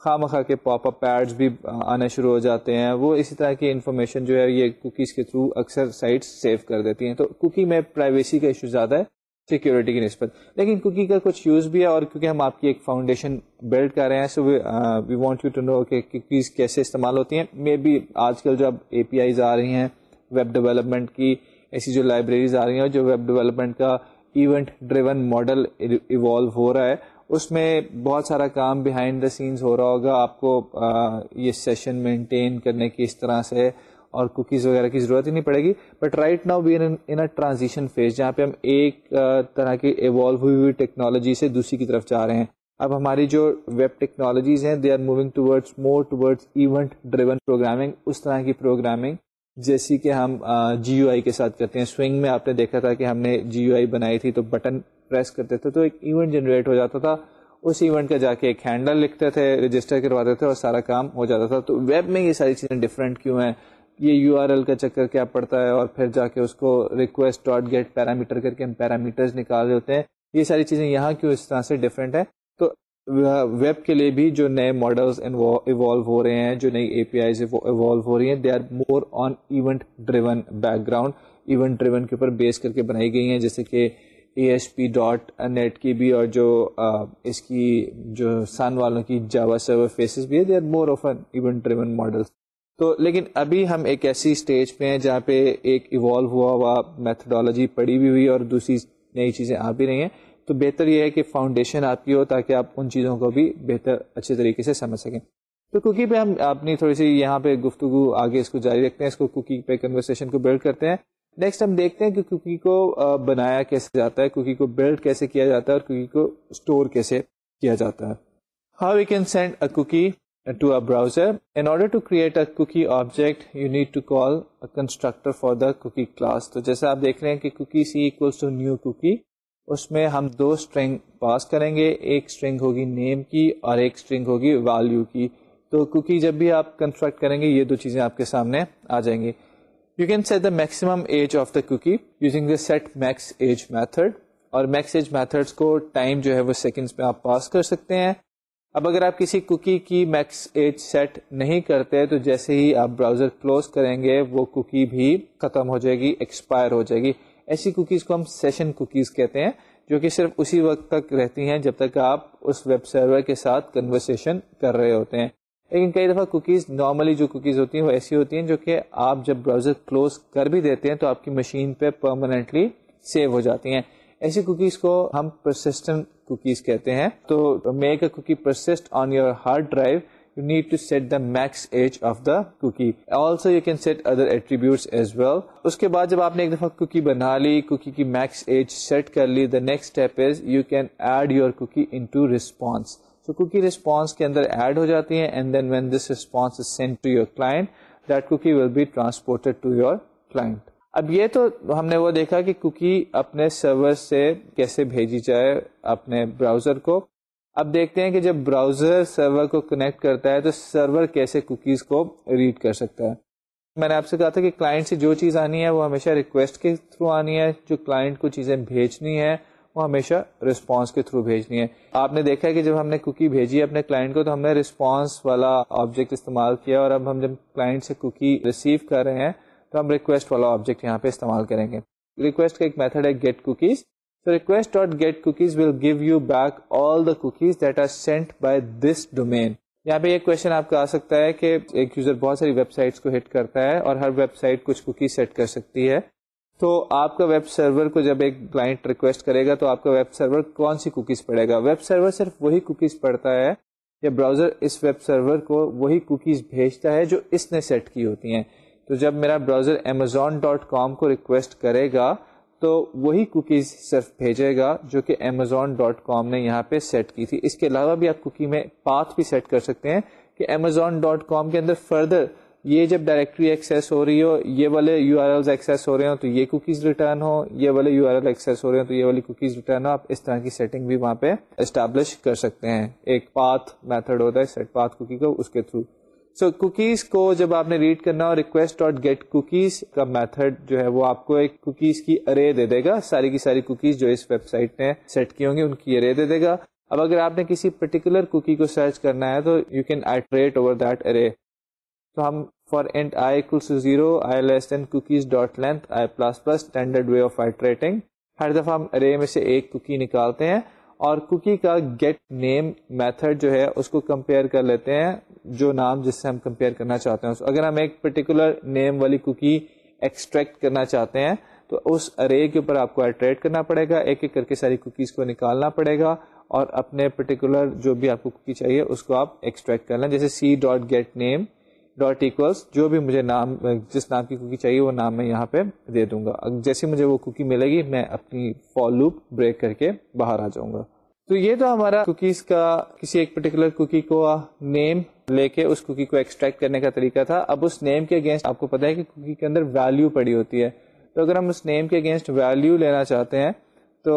Speaker 1: خواہ مخواہ کے پاپ اپ پیڈس بھی uh, آنا شروع ہو جاتے ہیں۔ وہ اسی طرح کی انفارمیشن جو ہے یہ کوکیز کے تھرو اکثر سائٹس سیو کر دیتی ہیں۔ تو کوکی میں پرائیویسی کا ایشو زیادہ ہے۔ سیکورٹی کی نسبت۔ لیکن کوکی کا کچھ یوز بھی ہے اور کیونکہ ہم آپ کی ایک فاؤنڈیشن بلڈ کر رہے ہیں so we want you to know کہ کوکیز کیسے استعمال ہوتی ہیں۔ مے بی آج کل جو اب اے پی آئیز آ رہی ہیں ویب ڈیولپمنٹ کی ایسی جو لائبریریز آ رہی ہیں، جو ویب ڈیولپمنٹ کا ایونٹ ڈریون ماڈل ایوالو ہو رہا ہے، اس میں بہت سارا کام بیہائنڈ دا سینس ہو رہا ہوگا۔ آپ کو uh, یہ سیشن مینٹین کرنے کی اس طرح سے اور کوکیز وغیرہ کی ضرورت ہی نہیں پڑے گی۔ But right now we in transition phase جہاں پہ ہم ایک طرح کی ایوالو ہوئی ہوئی ٹیکنالوجی سے دوسری کی طرف جا رہے ہیں۔ اب ہماری جو ویب ٹیکنالوجیز ہیں they are moving towards more towards event driven programming اس طرح کی پروگرامنگ جیسی کہ ہم جی یو آئی کے ساتھ کرتے ہیں۔ سوئنگ میں آپ نے دیکھا تھا کہ ہم نے جی یو آئی بنائی تھی تو بٹن پریس کرتے تھے تو ایک ایونٹ جنریٹ ہو جاتا تھا۔ اس ایونٹ کا جا کے ایک ہینڈل لکھتے تھے رجسٹر کرواتے تھے اور سارا کام ہو جاتا تھا۔ تو ویب میں یہ ساری چیزیں ڈفرینٹ کیوں ہیں؟ یہ یو آر ایل کا چکر کیا پڑتا ہے اور پھر جا کے اس کو ریکویسٹ ڈاٹ گیٹ پیرامیٹر کر کے ہم پیرامیٹر نکال رہے ہوتے ہیں۔ یہ ساری چیزیں یہاں کیوں اس طرح سے ڈفرینٹ ہے تو ویب کے لیے بھی جو نئے ماڈلس ایوالو ہو رہے ہیں، جو نئی اے پی آئی ایوالو ہو رہی ہیں they are more on event driven background event driven کے اوپر بیس کر کے بنائی گئی ہیں۔ جیسے کہ A S P dot net کی بھی اور جو اس کی جو سن والوں کی جاوا سرور فیسز بھی ہے they are more of an event driven models تو لیکن ابھی ہم ایک ایسی اسٹیج پہ ہیں جہاں پہ ایک ایوالو ہوا ہوا میتھڈالوجی پڑی بھی ہوئی اور دوسری نئی چیزیں آ بھی رہی ہیں۔ تو بہتر یہ ہے کہ فاؤنڈیشن آپ کی ہو تاکہ آپ ان چیزوں کو بھی بہتر اچھے طریقے سے سمجھ سکیں۔ تو کوکی پہ ہم اپنی تھوڑی سی یہاں پہ گفتگو آگے اس کو جاری رکھتے ہیں، اس کو کوکی پہ کنورسیشن کو بلڈ کرتے ہیں۔ نیکسٹ ہم دیکھتے ہیں کہ کوکی کو بنایا کیسے جاتا ہے کوکی کو بلڈ کیسے کیا جاتا ہے اور کوکی کو اسٹور کیسے کیا جاتا ہے۔ How we can send a cookie to a browser in order to create a cookie object you need to call constructor for the cookie class تو جیسے آپ دیکھ رہے ہیں کہ cookie c two new cookie اس میں ہم دو اسٹرنگ پاس کریں گے. ایک اسٹرنگ ہوگی نیم کی اور ایک اسٹرنگ ہوگی ویلو کی. تو کوکی جب بھی آپ کنسٹرکٹ کریں گے، یہ دو چیزیں آپ کے سامنے آ جائیں گی. You can set the maximum age of the cookie using the set max age method اور میکس ایج میتھڈس کو ٹائم جو ہے وہ سیکنڈس میں آپ پاس کر سکتے ہیں. اب اگر آپ کسی کوکی کی میکس ایج سیٹ نہیں کرتے تو جیسے ہی آپ براؤزر کلوز کریں گے، وہ کوکی بھی ختم ہو جائے گی، ایکسپائر ہو جائے گی۔ ایسی کوکیز کو ہم سیشن کوکیز کہتے ہیں، جو کہ صرف اسی وقت تک رہتی ہیں جب تک آپ اس ویب سرور کے ساتھ کنورسیشن کر رہے ہوتے ہیں۔ لیکن کئی دفعہ کوکیز نارملی جو کوکیز ہوتی ہیں وہ ایسی ہوتی ہیں جو کہ آپ جب براؤزر کلوز کر بھی دیتے ہیں تو آپ کی مشین پہ پرماننٹلی سیو ہو جاتی ہیں۔ ایسی کوکیز کو ہم پرسسٹنٹ کوکیز کہتے ہیں۔ تو make a cookie persist on your hard drive you need to set the max age of the cookie. Also you can set other attributes as well. اس کے بعد جب آپ نے ایک دفعہ کوکی بنا لی کوکی کی میکس ایج سیٹ کر لی the next step is you can add your cookie into response so cookie response کے اندر ایڈ ہو جاتی ہیں and then when this response is send to your client that cookie will be transported to your client اب یہ تو ہم نے وہ دیکھا کہ کوکی اپنے سرور سے کیسے بھیجی جائے اپنے براؤزر کو۔ اب دیکھتے ہیں کہ جب براؤزر سرور کو کنیکٹ کرتا ہے تو سرور کیسے کوکیز کو ریڈ کر سکتا ہے۔ میں نے آپ سے کہا تھا کہ کلائنٹ سے جو چیز آنی ہے وہ ہمیشہ ریکویسٹ کے تھرو آنی ہے، جو کلائنٹ کو چیزیں بھیجنی ہے وہ ہمیشہ رسپانس کے تھرو بھیجنی ہے آپ نے دیکھا ہے کہ جب ہم نے کوکی بھیجی اپنے کلائنٹ کو تو ہم نے رسپانس والا آبجیکٹ استعمال کیا اور اب ہم جب کلائنٹ سے کوکی ریسیو کر رہے ہیں تو ہم ریکویسٹ والا آبجیکٹ یہاں پہ استعمال کریں گے۔ ریکویسٹ کا ایک میتھڈ ہے get cookies request dot get cookies will give you back all the cookies that are sent by this domain یہاں پہ ایک کوشچن آپ کا آ سکتا ہے کہ ایک یوزر بہت ساری ویب سائٹس کو ہٹ کرتا ہے اور ہر ویب سائٹ کچھ کوکی سیٹ کر سکتی ہے۔ تو آپ کا ویب سرور کو جب ایک کلائنٹ ریکویسٹ کرے گا تو آپ کا ویب سرور کون سی کوکیز پڑے گا؟ ویب سرور صرف وہی کوکیز پڑتا ہے یا براؤزر اس ویب سرور کو وہی کوکیز بھیجتا ہے جو اس نے سیٹ کی ہوتی ہیں۔ تو جب میرا براؤزر امیزون ڈاٹ کام کو ریکویسٹ کرے گا، تو وہی کوکیز صرف بھیجے گا جو کہ امیزون ڈاٹ کام نے یہاں پہ سیٹ کی تھی۔ اس کے علاوہ بھی آپ کوکی میں پاتھ بھی سیٹ کر سکتے ہیں کہ امیزون ڈاٹ کام کے اندر فردر یہ جب ڈائریکٹری ایکسیس ہو رہی ہو، یہ والے یو آر ایل ایکسیس ہو رہے ہوں تو یہ کوکیز ریٹرن ہو یہ والے یو آر ایل ایکسیس ہو رہے ہیں تو یہ والی کوکیز ریٹرن ہو آپ اس طرح کی سیٹنگ بھی وہاں پہ اسٹیبلش کر سکتے ہیں۔ ایک پاتھ میتھڈ ہوتا ہے سیٹ پاتھ کوکی کو اس کے تھرو سو کوکیز کو جب آپ نے ریڈ کرنا ہو ریکویسٹ ڈاٹ گیٹ کوکیز کا میتھڈ جو ہے وہ آپ کو ایک کوکیز کی ارے دے دے گا۔ ساری کی ساری کوکیز جو اس ویب سائٹ نے سیٹ کی ہوں گی، ان کی ارے دے دے گا۔ اب اگر آپ نے کسی پرٹیکولر کوکی کو سرچ کرنا ہے تو you can iterate over that array تو ہم for int I zero I less than cookies dot length I plus plus standard way of iterating ہر دفعہ ہم ارے میں سے ایک کوکی نکالتے ہیں۔ اور کوکی کا گیٹ نیم میتھڈ جو ہے اس کو کمپیئر کر لیتے ہیں، جو نام جس سے ہم کمپیئر کرنا چاہتے ہیں۔ اگر ہم ایک پرٹیکولر نیم والی کوکی ایکسٹریکٹ کرنا چاہتے ہیں، تو اس ارے کے اوپر آپ کو اٹریٹ کرنا پڑے گا۔ ایک ایک کر کے ساری کوکیز کو نکالنا پڑے گا اور اپنے پرٹیکولر جو بھی آپ کو کوکی چاہیے، اس کو آپ ایکسٹریکٹ کر لیں۔ جیسے C dot get name dot equals جو بھی مجھے نام، جس نام کی کوکی چاہیے وہ نام میں یہاں پہ دے دوں گا۔ جیسے مجھے وہ کوکی ملے گی، میں اپنی فال لوپ بریک کر کے باہر آ جاؤں گا۔ تو یہ تو ہمارا کوکیز کا، کسی ایک پرٹیکولر کوکی کو نیم لے کے اس کوکی کو ایکسٹریکٹ کرنے کا طریقہ تھا۔ اب اس نیم کے اگینسٹ آپ کو پتا ہے کہ کوکی کے اندر ویلو پڑی ہوتی ہے۔ تو اگر ہم اس نیم کے اگینسٹ ویلو لینا چاہتے ہیں تو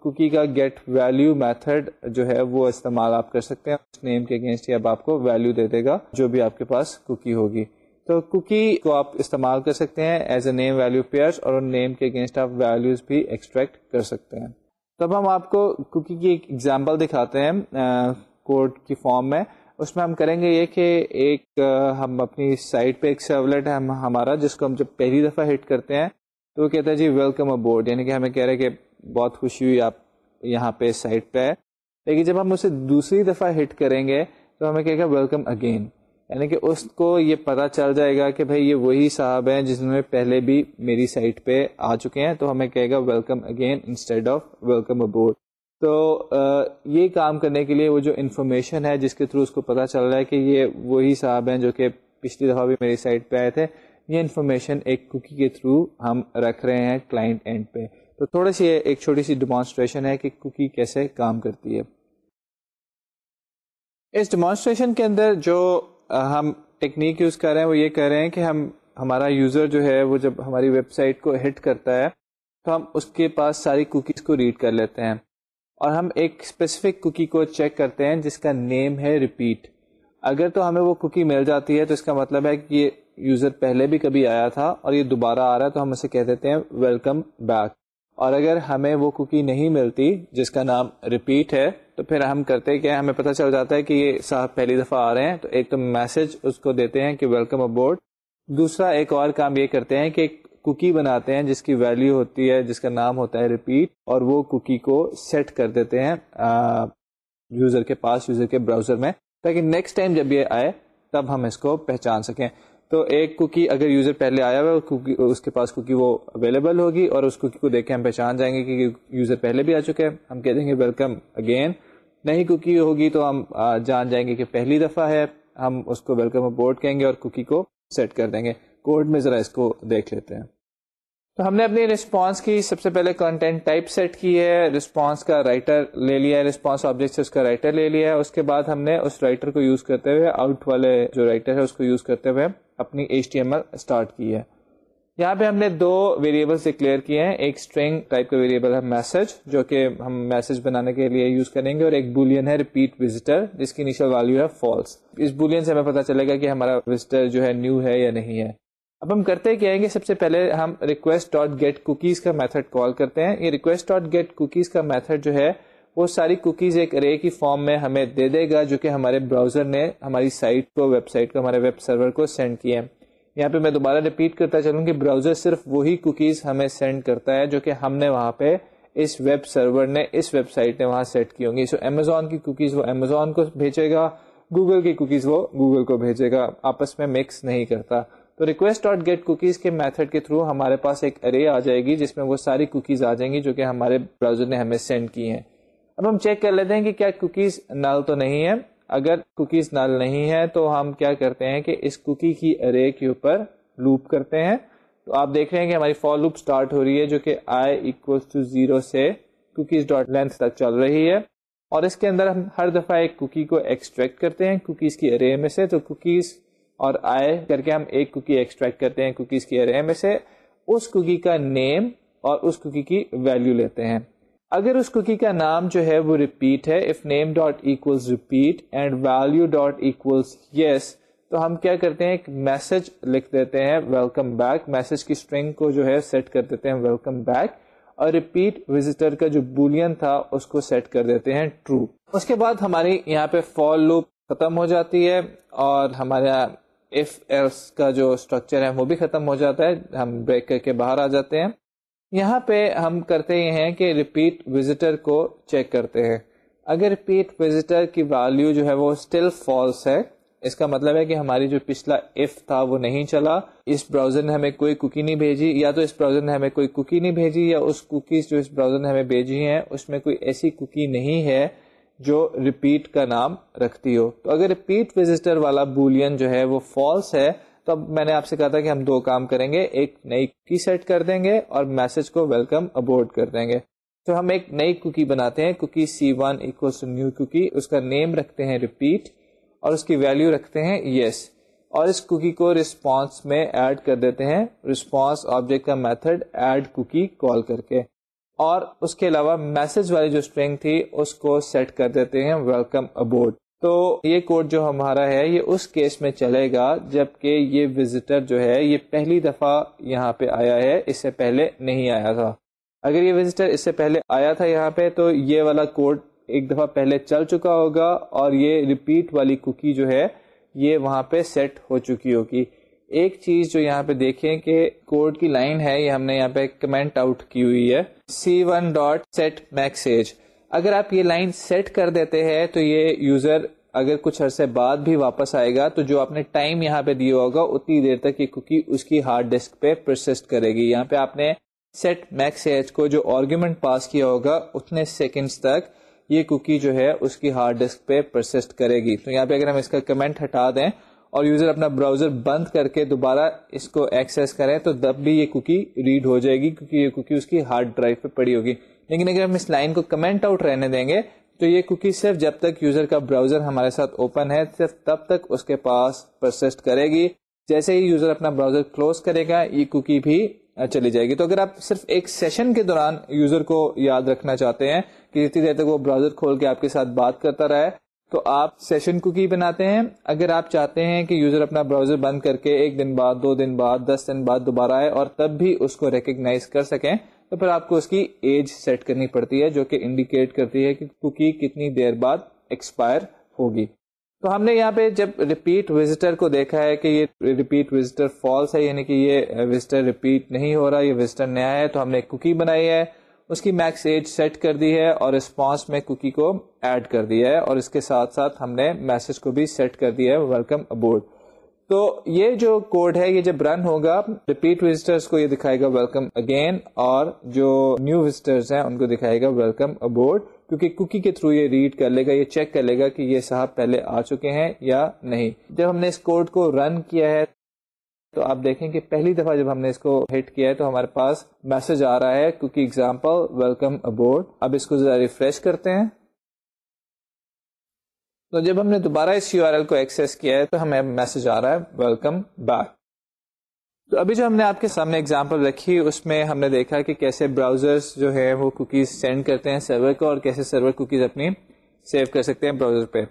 Speaker 1: کوکی کا گیٹ ویلو میتھڈ جو ہے وہ استعمال آپ کر سکتے ہیں، اس نیم کے اگینسٹ ہی اب آپ کو ویلو دے دے گا، جو بھی آپ کے پاس کوکی ہوگی۔ تو کوکی کو آپ استعمال کر سکتے ہیں as a name value pairs اور نیم کے اگینسٹ آپ ویلوز بھی ایکسٹریکٹ کر سکتے ہیں۔ تب ہم آپ کو کوکی کی ایک ایگزامپل دکھاتے ہیں کوڈ کی فارم میں۔ اس میں ہم کریں گے یہ کہ ایک ہم اپنی سائٹ پہ ایک سرولیٹ ہے ہمارا، جس کو ہم جب پہلی دفعہ ہٹ کرتے ہیں تو وہ کہتا ہے جی ویلکم ابورڈ یعنی کہ ہمیں کہہ رہے کہ بہت خوشی ہوئی آپ یہاں پہ سائٹ پہ۔ ہے لیکن جب ہم اسے دوسری دفعہ ہٹ کریں گے تو ہمیں کہے گا ویلکم اگین یعنی کہ اس کو یہ پتا چل جائے گا کہ بھائی یہ وہی صاحب ہیں جس میں پہلے بھی میری سائٹ پہ آ چکے ہیں۔ تو ہمیں کہے گا welcome again instead of welcome aboard تو یہ کام کرنے کے لیے وہ جو انفارمیشن ہے جس کے تھرو اس کو پتا چل رہا ہے کہ یہ وہی صاحب ہیں جو کہ پچھلی دفعہ بھی میری سائٹ پہ آئے تھے، یہ انفارمیشن ایک کوکی کے تھرو ہم رکھ رہے ہیں کلائنٹ اینڈ پہ۔ تو تھوڑی سی ایک چھوٹی سی ڈیمانسٹریشن ہے کہ کوکی کیسے کام کرتی ہے۔ اس ڈیمانسٹریشن کے اندر جو ہم ٹیکنیک یوز کر رہے ہیں، وہ یہ کر رہے ہیں کہ ہم، ہمارا یوزر جو ہے، وہ جب ہماری ویب سائٹ کو ہٹ کرتا ہے، تو ہم اس کے پاس ساری کوکیز کو ریڈ کر لیتے ہیں۔ اور ہم ایک اسپیسیفک کوکی کو چیک کرتے ہیں، جس کا نیم ہے ریپیٹ اگر تو ہمیں وہ کوکی مل جاتی ہے، تو اس کا مطلب ہے کہ یہ یوزر پہلے بھی کبھی آیا تھا اور یہ دوبارہ آ رہا ہے، تو ہم اسے کہہ دیتے ہیں ویلکم بیک اور اگر ہمیں وہ کوکی نہیں ملتی جس کا نام ریپیٹ ہے، تو پھر ہم کرتے کیا ہمیں پتہ چل جاتا ہے کہ یہ صاحب پہلی دفعہ آ رہے ہیں، تو ایک تو میسج اس کو دیتے ہیں کہ ویلکم ابورڈ دوسرا ایک اور کام یہ کرتے ہیں کہ ایک کوکی بناتے ہیں جس کی ویلیو ہوتی ہے، جس کا نام ہوتا ہے ریپیٹ اور وہ کوکی کو سیٹ کر دیتے ہیں یوزر کے پاس یوزر کے براؤزر میں، تاکہ نیکسٹ ٹائم جب یہ آئے تب ہم اس کو پہچان سکیں۔ تو ایک کوکی اگر یوزر پہلے آیا ہوا اس کے پاس کوکی وہ اویلیبل ہوگی اور اس کوکی کو دیکھ کے ہم پہچان جائیں گے کہ یوزر پہلے بھی آ چکے ہیں ہم کہہ دیں گے ویلکم اگین نہیں کوکی ہوگی تو ہم جان جائیں گے کہ پہلی دفعہ ہے۔ ہم اس کو ویلکم بورڈ کہیں گے اور کوکی کو سیٹ کر دیں گے۔ کوڈ میں ذرا اس کو دیکھ لیتے ہیں۔ تو ہم نے اپنی رسپانس کی۔ سب سے پہلے کنٹینٹ ٹائپ سیٹ کی ہے۔ رسپانس کا رائٹر لے لیا ہے۔ رسپانس آبجیکٹ سے اس کا رائٹر لے لیا ہے۔ اس کے بعد ہم نے اس رائٹر کو یوز کرتے ہوئے آؤٹ والے جو رائٹر ہے، اس کو یوز کرتے ہوئے اپنی H T M L start کی ہے۔ یہاں پہ ہم نے دو ویریبل ڈکلیئر کیے ہیں۔ ایک اسٹرنگ ٹائپ کا ویریبل ہے میسج جو کہ ہم میسج بنانے کے لیے یوز کریں گے، اور ایک بولین ہے ریپیٹ وزٹر جس کی انیشل ویلو ہے فالس اس بولین سے ہمیں پتا چلے گا کہ ہمارا وزٹر جو ہے نیو ہے یا نہیں ہے۔ اب ہم کرتے کیا ہے کہ سب سے پہلے ہم ریکویسٹ ڈاٹ گیٹ کوکیز کا میتھڈ کال کرتے ہیں۔ یہ ریکویسٹ ڈاٹ گیٹ کوکیز کا میتھڈ جو ہے وہ ساری کوکیز ایک رے کی فارم میں ہمیں دے دے گا، جو کہ ہمارے براؤزر نے ہماری سائٹ کو، ویب سائٹ کو، ہمارے ویب سرور کو سینڈ کیا ہے۔ یہاں پہ میں دوبارہ ریپیٹ کرتا چلوں کہ براؤزر صرف وہی کوکیز ہمیں سینڈ کرتا ہے جو کہ ہم نے وہاں پہ اس ویب سرور نے، اس ویب سائٹ نے وہاں سیٹ کی ہوں گی۔ سو امیزون کی کوکیز وہ امیزون کو بھیجے گا گوگل کی کوکیز وہ گوگل کو بھیجے گا۔ آپس میں مکس نہیں کرتا۔ تو ریکویسٹ ڈاٹ گیٹ کوکیز کے میتھڈ کے تھرو ہمارے پاس ایک ارے آ جائے گی جس میں وہ ساری کوکیز آ جائیں گی جو کہ ہمارے براؤزر نے ہمیں سینڈ کی ہیں۔ اب ہم چیک کر لیتے ہیں کہ کیا کوکیز نل تو نہیں ہے اگر کوکیز نل نہیں ہے تو ہم کیا کرتے ہیں کہ اس کوکی کی ارے کے اوپر لوپ کرتے ہیں۔ تو آپ دیکھ رہے ہیں کہ ہماری فور لوپ اسٹارٹ ہو رہی ہے جو کہ آئی ٹو زیرو سے کوکیز ڈاٹ لینتھ تک چل رہی ہے۔ اور اس کے اندر ہم ہر دفعہ ایک کوکی کو ایکسٹریکٹ کرتے ہیں کوکیز کی ارے میں سے۔ تو کوکیز اور آئے کر کے ہم ایک کوکی ایکسٹریکٹ کرتے ہیں کوکیز کی ارے میں سے۔ اس کوکی کا نیم اور اس کوکی کی ویلو لیتے ہیں۔ اگر اس کوکی کا نام جو ہے وہ ریپیٹ ہے if name dot repeat and value dot yes تو ہم کیا کرتے ہیں؟ ایک میسج لکھ دیتے ہیں ویلکم بیک میسج کی اسٹرنگ کو جو ہے سیٹ کر دیتے ہیں ویلکم بیک اور ریپیٹ وزٹر کا جو بولین تھا، اس کو سیٹ کر دیتے ہیں ٹرو اس کے بعد ہماری یہاں پہ فال لوپ ختم ہو جاتی ہے اور ہمارا ایف ایلس کا جو اسٹرکچر ہے وہ بھی ختم ہو جاتا ہے۔ ہم بریک کر کے باہر آ جاتے ہیں۔ یہاں پہ ہم کرتے یہ ہیں کہ ریپیٹ وزٹر کو چیک کرتے ہیں۔ اگر ریپیٹ وزٹر کی ویلو جو ہے وہ اسٹل فالس ہے، اس کا مطلب ہے کہ ہماری جو پچھلا ایف تھا وہ نہیں چلا۔ اس براؤزر نے ہمیں کوئی کوکی نہیں بھیجی، یا تو اس براؤزر نے ہمیں کوئی کوکی نہیں بھیجی، یا اس کوکیز جو اس براؤزر نے ہمیں بھیجی ہیں، اس میں کوئی ایسی کوکی نہیں ہے جو ریپیٹ کا نام رکھتی ہو۔ تو اگر ریپیٹ وزٹر والا بولین جو ہے وہ فالس ہے تو اب میں نے آپ سے کہا تھا کہ ہم دو کام کریں گے، ایک نئی کوکی سیٹ کر دیں گے اور میسج کو ویلکم ابورڈ کر دیں گے۔ تو ہم ایک نئی کوکی بناتے ہیں، cookie c one new cookie, اس کا نیم رکھتے ہیں ریپیٹ اور اس کی ویلو رکھتے ہیں یس yes. اور اس کوکی کو رسپانس میں ایڈ کر دیتے ہیں رسپانس آبجیکٹ کا میتھڈ ایڈ کوکی کال کر کے۔ اور اس کے علاوہ میسج والی جو اسٹرنگ تھی، اس کو سیٹ کر دیتے ہیں ویلکم ابورڈ۔ تو یہ کوڈ جو ہمارا ہے، یہ اس کیس میں چلے گا جبکہ یہ وزٹر جو ہے، یہ پہلی دفعہ یہاں پہ آیا ہے، اس سے پہلے نہیں آیا تھا۔ اگر یہ وزٹر اس سے پہلے آیا تھا یہاں پہ، تو یہ والا کوڈ ایک دفعہ پہلے چل چکا ہوگا اور یہ ریپیٹ والی کوکی جو ہے، یہ وہاں پہ سیٹ ہو چکی ہوگی۔ ایک چیز جو یہاں پہ دیکھیں کہ کوڈ کی لائن ہے، یہ ہم نے یہاں پہ کمنٹ آؤٹ کی ہوئی ہے۔ C one dot set message اگر آپ یہ لائن سیٹ کر دیتے ہیں تو یہ یوزر اگر کچھ عرصے بعد بھی واپس آئے گا تو جو آپ نے ٹائم یہاں پہ دیا ہوگا اتنی دیر تک یہ کوکی اس کی ہارڈ ڈسک پہ پرسسٹ کرے گی۔ یہاں پہ آپ نے سیٹ میکس ایج کو جو آرگیومنٹ پاس کیا ہوگا اتنے سیکنڈز تک یہ کوکی جو ہے اس کی ہارڈ ڈسک پہ پرسسٹ کرے گی۔ تو یہاں پہ اگر ہم اس کا کمنٹ ہٹا دیں اور یوزر اپنا براؤزر بند کر کے دوبارہ اس کو ایکسس کریں تو تب بھی یہ کوکی ریڈ ہو جائے گی کیونکہ یہ کوکی اس کی ہارڈ ڈرائیو پہ پڑی ہوگی۔ لیکن اگر ہم اس لائن کو کمنٹ آؤٹ رہنے دیں گے، تو یہ کوکی صرف جب تک یوزر کا براؤزر ہمارے ساتھ اوپن ہے، صرف تب تک اس کے پاس پرسسٹ کرے گی۔ جیسے ہی یوزر اپنا براؤزر کلوز کرے گا، یہ کوکی بھی چلی جائے گی۔ تو اگر آپ صرف ایک سیشن کے دوران یوزر کو یاد رکھنا چاہتے ہیں کہ جتنی دیر تک وہ براؤزر کھول کے آپ کے ساتھ بات کرتا رہے تو آپ سیشن کوکی بناتے ہیں۔ اگر آپ چاہتے ہیں کہ یوزر اپنا براؤزر بند کر کے ایک دن بعد، دو دن بعد، دس دن بعد دوبارہ آئے اور تب بھی اس کو ریکگنائز کر سکیں تو پھر آپ کو اس کی ایج سیٹ کرنی پڑتی ہے جو کہ انڈیکیٹ کرتی ہے کہ کوکی کتنی دیر بعد ایکسپائر ہوگی۔ تو ہم نے یہاں پہ جب ریپیٹ وزٹر کو دیکھا ہے کہ یہ ریپیٹ وزٹر فالس ہے یعنی کہ یہ وزٹر ریپیٹ نہیں ہو رہا، یہ وزٹر نیا ہے، تو ہم نے کوکی بنائی ہے۔ اس کی میکس ایج سیٹ کر دی ہے اور رسپانس میں کوکی کو ایڈ کر دیا ہے۔ اور اس کے ساتھ ساتھ ہم نے میسج کو بھی سیٹ کر دیا ہے۔ ویلکم ابورڈ تو یہ جو کوڈ ہے، یہ جب رن ہوگا ریپیٹ وزٹرس کو یہ دکھائے گا ویلکم اگین اور جو نیو وزٹرز ہیں، ان کو دکھائے گا ویلکم ابورڈ کیونکہ کوکی کے تھرو یہ ریڈ کر لے گا، یہ چیک کر لے گا کہ یہ صاحب پہلے آ چکے ہیں یا نہیں۔ جب ہم نے اس کوڈ کو رن کیا ہے، تو آپ دیکھیں کہ پہلی دفعہ جب ہم نے اس کو ہٹ کیا ہے، تو ہمارے پاس میسج آ رہا ہے کیونکہ اگزامپل ویلکم ابورڈ اب اس کو ذرا ریفریش کرتے ہیں۔ تو جب ہم نے دوبارہ اس یو آر ایل کو ایکسیس کیا ہے تو ہمیں میسج آ رہا ہے ویلکم بیک تو ابھی جو ہم نے آپ کے سامنے اگزامپل رکھی، اس میں ہم نے دیکھا کہ کیسے براؤزرس جو ہے وہ کوکیز سینڈ کرتے ہیں سرور کو اور کیسے سرور کوکیز اپنی سیو کر سکتے ہیں براؤزر پہ۔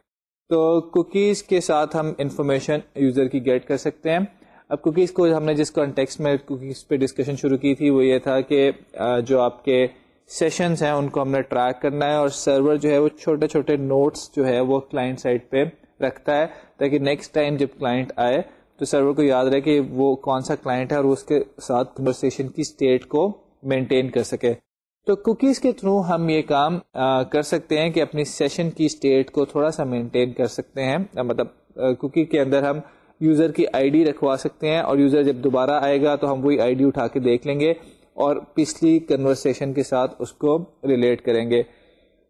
Speaker 1: تو کوکیز کے ساتھ ہم انفارمیشن یوزر کی گیٹ کر سکتے ہیں۔ اب کوکیز کو ہم نے جس کانٹیکس میں کوکیز پہ ڈسکشن شروع کی تھی، وہ یہ تھا کہ جو آپ کے سیشنز ہیں، ان کو ہم نے ٹریک کرنا ہے اور سرور جو ہے وہ چھوٹے چھوٹے نوٹس جو ہے وہ کلائنٹ سائڈ پہ رکھتا ہے تاکہ نیکسٹ ٹائم جب کلائنٹ آئے تو سرور کو یاد رہے کہ وہ کون سا کلائنٹ ہے اور اس کے ساتھ کنورسن کی اسٹیٹ کو مینٹین کر سکے۔ تو کوکیز کے تھرو ہم یہ کام کر سکتے ہیں کہ اپنی سیشن کی اسٹیٹ کو تھوڑا سا مینٹین کر سکتے ہیں۔ مطلب کوکی کے اندر ہم یوزر کی آئی ڈی رکھوا سکتے ہیں اور یوزر جب دوبارہ آئے گا تو ہم وہی آئی ڈی اٹھا کے دیکھ لیں گے۔ اور پچھلی کنورسن کے ساتھ اس کو ریلیٹ کریں گے۔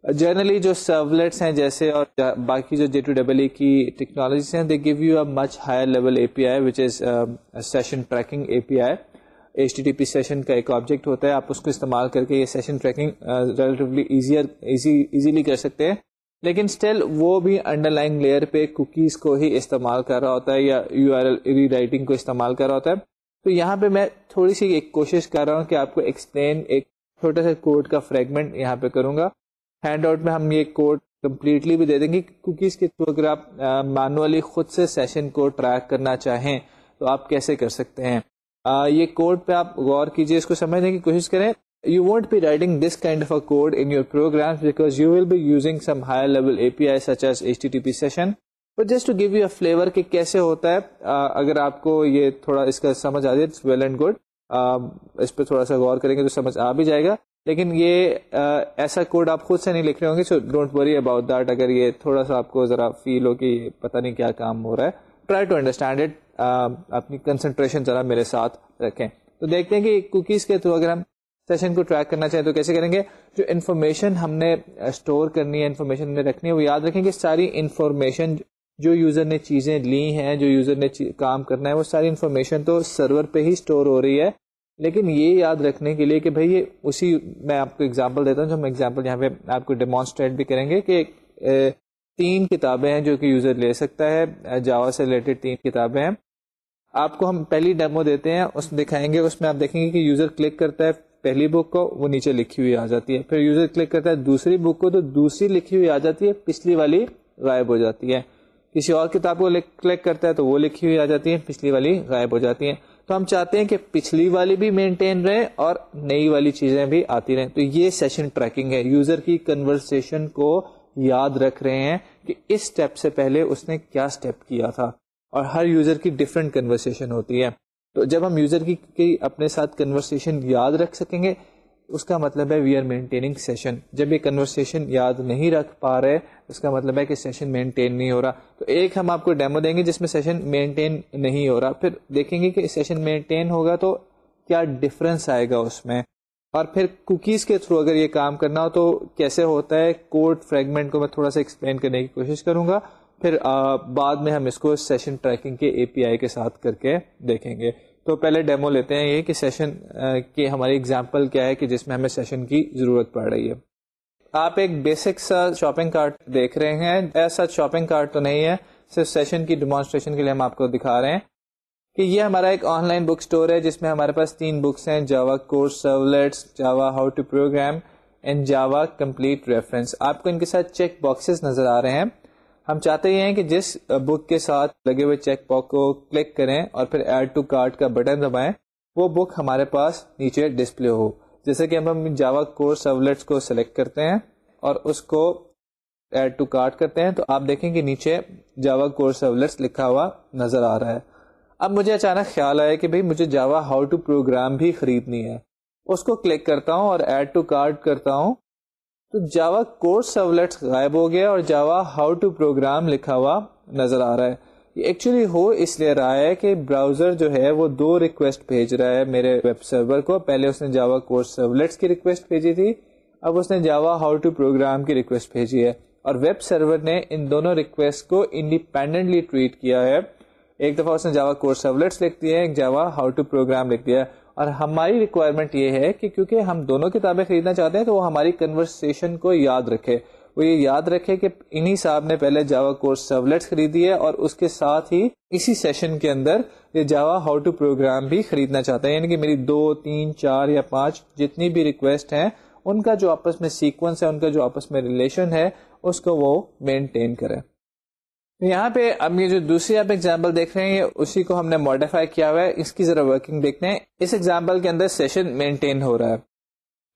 Speaker 1: جنرلی جو سرولیٹس ہیں جیسے اور باقی جو جے ٹو ڈبل ای کی ٹیکنالوجیز ہیں they give you a much higher level A P I which is session tracking A P I H T T P session کا ایک آبجیکٹ ہوتا ہے۔ آپ اس کو استعمال کر کے یہ session tracking relatively easier easily کر سکتے ہیں۔ لیکن اسٹل وہ بھی انڈر لائن لیئر پہ کوکیز کو ہی استعمال کر رہا ہوتا ہے یا U R L rewriting کو استعمال کر رہا ہوتا ہے۔ تو یہاں پہ میں تھوڑی سی ایک کوشش کر رہا ہوں کہ آپ کو ایکسپلین ایک چھوٹا سا کوڈ کا فریگمنٹ یہاں پہ کروں گا۔ ہینڈ آؤٹ میں ہم یہ کوڈ کمپلیٹلی بھی دے دیں گے کوکیز کے تھرو اگر آپ مانولی خود سے سیشن کو ٹریک کرنا چاہیں تو آپ کیسے کر سکتے ہیں؟ یہ کوڈ پہ آپ غور کیجیے اس کو سمجھنے کی کوشش کریں۔ You want be writing this kind of a code in your program because you will be using some higher level A P I such as H T T P session but just to give you a flavour کہ کیسے ہوتا ہے اگر آپ کو یہ تھوڑا اس کا سمجھ آ جائے ویل اینڈ گڈ اس پہ تھوڑا سا غور کریں گے تو سمجھ آ بھی جائے گا۔ لیکن یہ ایسا کوڈ آپ خود سے نہیں لکھ رہے ہوں گے so don't worry about that اگر یہ تھوڑا سا آپ کو ذرا فیل ہو کہ پتہ نہیں کیا کام ہو رہا ہے ٹرائی ٹو انڈرسٹینڈ اٹ اپنی کنسنٹریشن ذرا میرے ساتھ رکھیں۔ تو دیکھتے ہیں کہ کوکیز کے تھرو اگر ہم سیشن کو ٹریک کرنا چاہیں تو کیسے کریں گے؟ جو انفارمیشن ہم نے اسٹور کرنی ہے انفارمیشن نے رکھنی ہے، وہ یاد رکھیں کہ ساری انفارمیشن جو یوزر نے چیزیں لی ہیں، جو یوزر نے کام کرنا ہے، وہ ساری انفارمیشن تو سرور پہ ہی اسٹور ہو رہی ہے۔ لیکن یہ یاد رکھنے کے لیے کہ بھائی، یہ اسی میں آپ کو اگزامپل دیتا ہوں، جو ہم ایگزامپل یہاں پہ آپ کو ڈیمانسٹریٹ بھی کریں گے کہ تین کتابیں ہیں جو کہ یوزر لے سکتا ہے۔ جاوا سے ریلیٹڈ تین کتابیں ہیں۔ آپ کو ہم پہلی ڈیمو دیتے ہیں، اس دکھائیں گے، اس میں آپ دیکھیں گے کہ یوزر کلک کرتا ہے پہلی بک کو، وہ نیچے لکھی ہوئی آ جاتی ہے۔ پھر یوزر کلک کرتا ہے دوسری بک کو، تو دوسری لکھی ہوئی آ جاتی ہے، پچھلی والی غائب ہو جاتی ہے۔ کسی اور کتاب کو کلک کرتا ہے تو وہ لکھی ہوئی آ جاتی ہے پچھلی والی غائب ہو جاتی ہے تو ہم چاہتے ہیں کہ پچھلی والی بھی مینٹین رہے اور نئی والی چیزیں بھی آتی رہیں۔ تو یہ سیشن ٹریکنگ ہے۔ یوزر کی کنورسن کو یاد رکھ رہے ہیں کہ اس اسٹیپ سے پہلے اس نے کیا اسٹیپ کیا تھا۔ اور ہر یوزر کی ڈفرینٹ کنورسن ہوتی ہے۔ تو جب ہم یوزر کی اپنے ساتھ کنورسن یاد رکھ سکیں گے اس کا مطلب ہے وی آر مینٹیننگ سیشن جب یہ کنورسن یاد نہیں رکھ پا رہے، اس کا مطلب ہے کہ سیشن مینٹین نہیں ہو رہا۔ تو ایک ہم آپ کو ڈیمو دیں گے جس میں سیشن مینٹین نہیں ہو رہا۔ پھر دیکھیں گے کہ سیشن مینٹین ہوگا تو کیا ڈفرنس آئے گا اس میں؟ اور پھر کوکیز کے تھرو اگر یہ کام کرنا ہو تو کیسے ہوتا ہے؟ کوڈ فریگمنٹ کو میں تھوڑا سا ایکسپلین کرنے کی کوشش کروں گا۔ پھر بعد میں ہم اس کو سیشن ٹریکنگ کے اے پی آئی کے ساتھ کر کے دیکھیں گے۔ تو پہلے ڈیمو لیتے ہیں یہ کہ سیشن کی ہماری اگزامپل کیا ہے کہ جس میں ہمیں سیشن کی ضرورت پڑ رہی ہے۔ آپ ایک بیسک سا شاپنگ کارٹ دیکھ رہے ہیں۔ ایسا شاپنگ کارٹ تو نہیں ہے۔ صرف سیشن کی ڈیمانسٹریشن کے لیے ہم آپ کو دکھا رہے ہیں کہ یہ ہمارا ایک آن لائن بک اسٹور ہے، جس میں ہمارے پاس تین بکس ہیں۔ Java course servlets Java how to program and Java complete reference آپ کو ان کے ساتھ چیک باکسز نظر آ رہے ہیں۔ ہم چاہتے ہیں کہ جس بک کے ساتھ لگے ہوئے چیک باکس کو کلک کریں اور پھر ایڈ ٹو کارٹ کا بٹن دبائیں، وہ بک ہمارے پاس نیچے ڈسپلے ہو۔ جیسے کہ ہم جاوا کورس سرولیٹس کو سلیکٹ کرتے ہیں اور اس کو ایڈ ٹو کارٹ کرتے ہیں، تو آپ دیکھیں کہ نیچے جاوا کورس سرولیٹس لکھا ہوا نظر آ رہا ہے۔ اب مجھے اچانک خیال آیا کہ بھائی مجھے جاوا ہاؤ ٹو پروگرام بھی خریدنی ہے۔ اس کو کلک کرتا ہوں اور ایڈ ٹو کارٹ کرتا ہوں۔ تو جاوا کورس سرولیٹس غائب ہو گیا اور جاوا ہاؤ ٹو پروگرام لکھا ہوا نظر آ رہا ہے۔ یہ ایکچولی ہو اس لیے رہا ہے کہ براؤزر جو ہے وہ دو ریکویسٹ بھیج رہا ہے میرے ویب سرور کو۔ پہلے اس نے جاوا کورس سرولیٹس کی ریکویسٹ بھیجی تھی، اب اس نے جاوا ہاؤ ٹو پروگرام کی ریکویسٹ بھیجی ہے۔ اور ویب سرور نے ان دونوں ریکویسٹ کو انڈیپینڈنٹلی ٹویٹ کیا ہے۔ ایک دفعہ اس نے جاوا کورس سرولیٹس لکھ دیا ہے ایک جاوا ہاؤ ٹو پروگرام لکھ دیا۔ ہے اور ہماری ریکوائرمنٹ یہ ہے کہ کیونکہ ہم دونوں کتابیں خریدنا چاہتے ہیں تو وہ ہماری کنورسن کو یاد رکھے۔ وہ یہ یاد رکھے کہ انہی صاحب نے پہلے جاوا کورس سرولیٹس خریدی ہے اور اس کے ساتھ ہی اسی سیشن کے اندر یہ جاوا ہاؤ ٹو پروگرام بھی خریدنا چاہتے ہیں۔ یعنی کہ میری دو، تین، چار یا پانچ جتنی بھی ریکویسٹ ہیں، ان کا جو آپس میں سیکوینس ہے، ان کا جو آپس میں ریلیشن ہے، اس کو وہ مینٹین کرے یہاں پہ اب یہ جو دوسری آپ ایگزامپل دیکھ رہے ہیں اسی کو ہم نے ماڈیفائی کیا ہوا ہے۔ اس کی ذرا ورکنگ دیکھتے ہیں۔ اس ایگزامپل کے اندر سیشن مینٹین ہو رہا ہے۔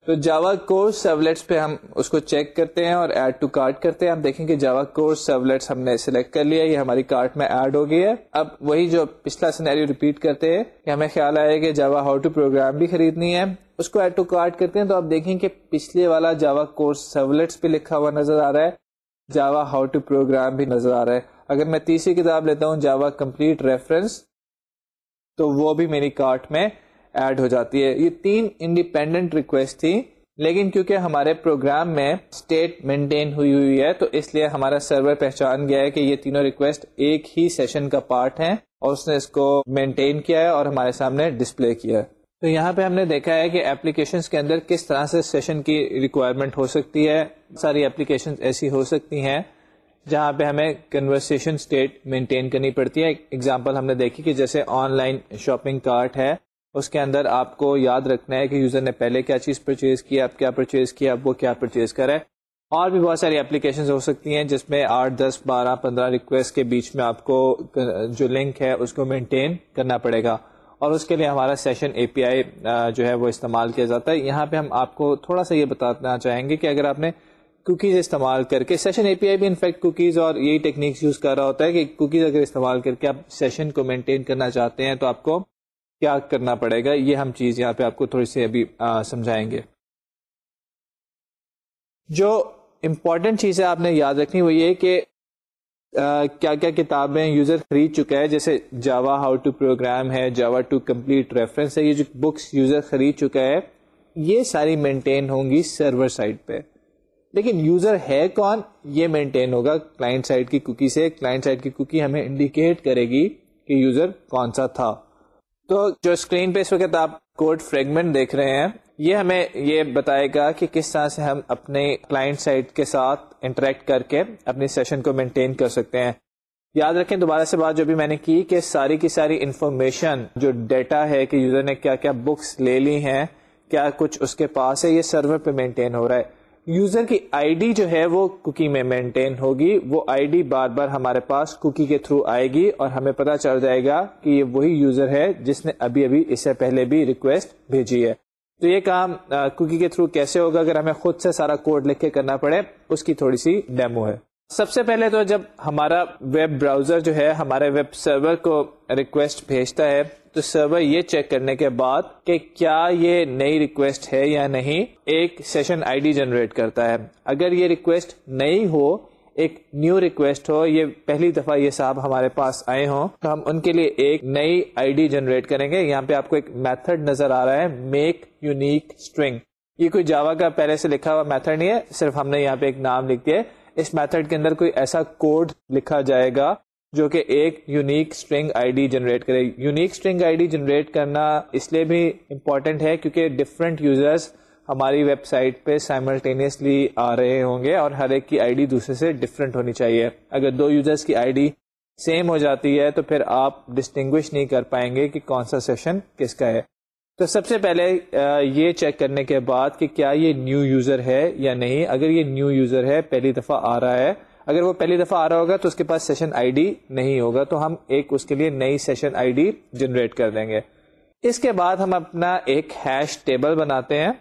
Speaker 1: تو جاوا کورس سرولیٹس پہ ہم اس کو چیک کرتے ہیں اور ایڈ ٹو کارٹ کرتے ہیں۔ ہم دیکھیں کہ جاوا کورس سرولیٹس ہم نے سلیکٹ کر لیا۔ یہ ہماری کارٹ میں ایڈ ہو گئی ہے۔ اب وہی جو پچھلا سینیریو ریپیٹ کرتے ہیں کہ ہمیں خیال آیا کہ جاوا ہاؤ ٹو پروگرام بھی خریدنی ہے۔ اس کو ایڈ ٹو کارٹ کرتے ہیں تو آپ دیکھیں کہ پچھلے والا جاوا کورس سرولیٹس پہ لکھا ہوا نظر آ رہا ہے۔ جاوا ہاؤ ٹو پروگرام بھی نظر آ رہا ہے۔ اگر میں تیسری کتاب لیتا ہوں جاوا کمپلیٹ ریفرنس تو وہ بھی میری کارٹ میں ایڈ ہو جاتی ہے۔ یہ تین انڈیپینڈنٹ ریکویسٹ تھی لیکن کیونکہ ہمارے پروگرام میں اسٹیٹ مینٹین ہوئی ہوئی ہے، تو اس لیے ہمارا سرور پہچان گیا ہے کہ یہ تینوں ریکویسٹ ایک ہی سیشن کا پارٹ ہیں اور اس نے اس کو مینٹین کیا ہے اور ہمارے سامنے ڈسپلے کیا ہے۔ تو یہاں پہ ہم نے دیکھا ہے کہ اپلیکیشن کے اندر کس طرح سے سیشن کی ریکوائرمنٹ ہو سکتی ہے۔ ساری اپلیکیشن ایسی ہو سکتی ہیں جہاں پہ ہمیں کنورسن اسٹیٹ مینٹین کرنی پڑتی ہے۔ ایگزامپل ہم نے دیکھی کہ جیسے آن لائن شاپنگ کارٹ ہے، اس کے اندر آپ کو یاد رکھنا ہے کہ یوزر نے پہلے کیا چیز پرچیز کیا اب کیا پرچیز کیا اب وہ کیا پرچیز کرے اور بھی بہت ساری اپلیکیشن ہو سکتی ہیں جس میں آٹھ، دس، بارہ، پندرہ ریکویسٹ کے بیچ میں آپ کو جو لنک ہے، اس کو مینٹین کرنا پڑے گا۔ اور اس کے لیے ہمارا سیشن اے پی آئی جو ہے وہ استعمال کیا جاتا ہے۔ یہاں پہ ہم آپ کو تھوڑا سا یہ بتانا چاہیں گے کہ اگر آپ نے کوکیز استعمال کر کے سیشن اے پی آئی بھی انفیکٹ کوکیز اور یہی ٹیکنیکس یوز کر رہا ہوتا ہے کہ کوکیز اگر استعمال کر کے آپ سیشن کو مینٹین کرنا چاہتے ہیں تو آپ کو کیا کرنا پڑے گا؟ یہ ہم چیز یہاں پہ آپ کو تھوڑی سی ابھی سمجھائیں گے۔ جو امپورٹنٹ چیزیں آپ نے یاد رکھنی وہ یہ کہ کیا کیا کتابیں یوزر خرید چکا ہے جیسے جاوا ہاؤ ٹو پروگرام ہے جاوا ٹو کمپلیٹ ریفرنس ہے، یہ جو بکس یوزر خرید چکا ہے یہ ساری مینٹین ہوں گی سرور سائٹ پہ۔ لیکن یوزر ہے کون؟ یہ مینٹین ہوگا کلائنٹ سائٹ کی کوکی سے۔ کلائنٹ سائٹ کی کوکی ہمیں انڈیکیٹ کرے گی کہ یوزر کون سا تھا۔ تو جو اسکرین پہ اس وقت آپ کوڈ فریگمنٹ دیکھ رہے ہیں یہ ہمیں یہ بتائے گا کہ کس طرح سے ہم اپنے کلائنٹ سائٹ کے ساتھ انٹریکٹ کر کے اپنی سیشن کو مینٹین کر سکتے ہیں۔ یاد رکھیں دوبارہ سے بات جو بھی میں نے کی کہ ساری کی ساری انفارمیشن جو ڈیٹا ہے کہ یوزر نے کیا کیا بکس لے لی ہیں، کیا کچھ اس کے پاس ہے، یہ سرور پہ مینٹین ہو رہا ہے۔ یوزر کی آئی ڈی جو ہے وہ کوکی میں مینٹین ہوگی۔ وہ آئی ڈی بار بار ہمارے پاس کوکی کے تھرو آئے گی اور ہمیں پتا چل جائے گا کہ یہ وہی یوزر ہے جس نے ابھی ابھی اس سے پہلے بھی ریکویسٹ بھیجی ہے۔ تو یہ کام کوکی کے تھرو کیسے ہوگا اگر ہمیں خود سے سارا کوڈ لکھ کے کرنا پڑے، اس کی تھوڑی سی ڈیمو ہے۔ سب سے پہلے تو جب ہمارا ویب براؤزر جو ہے، ہمارے ویب سرور کو ریکویسٹ بھیجتا ہے، تو سرور یہ چیک کرنے کے بعد کہ کیا یہ نئی ریکویسٹ ہے یا نہیں، ایک سیشن آئی ڈی جنریٹ کرتا ہے۔ اگر یہ ریکویسٹ نئی ہو ایک نیو ریکویسٹ ہو، یہ پہلی دفعہ یہ صاحب ہمارے پاس آئے ہوں۔ تو ہم ان کے لیے ایک نئی آئی ڈی جنریٹ کریں گے۔ یہاں پہ آپ کو ایک میتھڈ نظر آ رہا ہے، میک یونیک اسٹرنگ یہ کوئی جاوا کا پہلے سے لکھا ہوا میتھڈ نہیں ہے، صرف ہم نے یہاں پہ ایک نام لکھ دیا اس میتھڈ کے اندر کوئی ایسا کوڈ لکھا جائے گا جو کہ ایک unique string I D generate کرے۔ Unique string I D generate کرنا اس لیے بھی امپورٹنٹ ہے کیونکہ ڈفرینٹ یوزرس ہماری ویب سائٹ پہ سائملٹینیسلی آ رہے ہوں گے اور ہر ایک کی آئی ڈی دوسرے سے ڈفرینٹ ہونی چاہیے۔ اگر دو یوزرس کی آئی ڈی سیم ہو جاتی ہے تو پھر آپ ڈسٹنگوش نہیں کر پائیں گے کہ کون سا سیشن کس کا ہے۔ تو سب سے پہلے یہ چیک کرنے کے بعد کہ کیا یہ نیو یوزر ہے یا نہیں۔ اگر یہ نیو یوزر ہے، پہلی دفعہ آ رہا ہے۔ اگر وہ پہلی دفعہ آ رہا ہوگا تو اس کے پاس سیشن آئی ڈی نہیں ہوگا۔ تو ہم ایک اس کے لیے نئی سیشن آئی ڈی جنریٹ کر دیں گے۔ اس کے بعد ہم اپنا ایک ہیش ٹیبل بناتے ہیں۔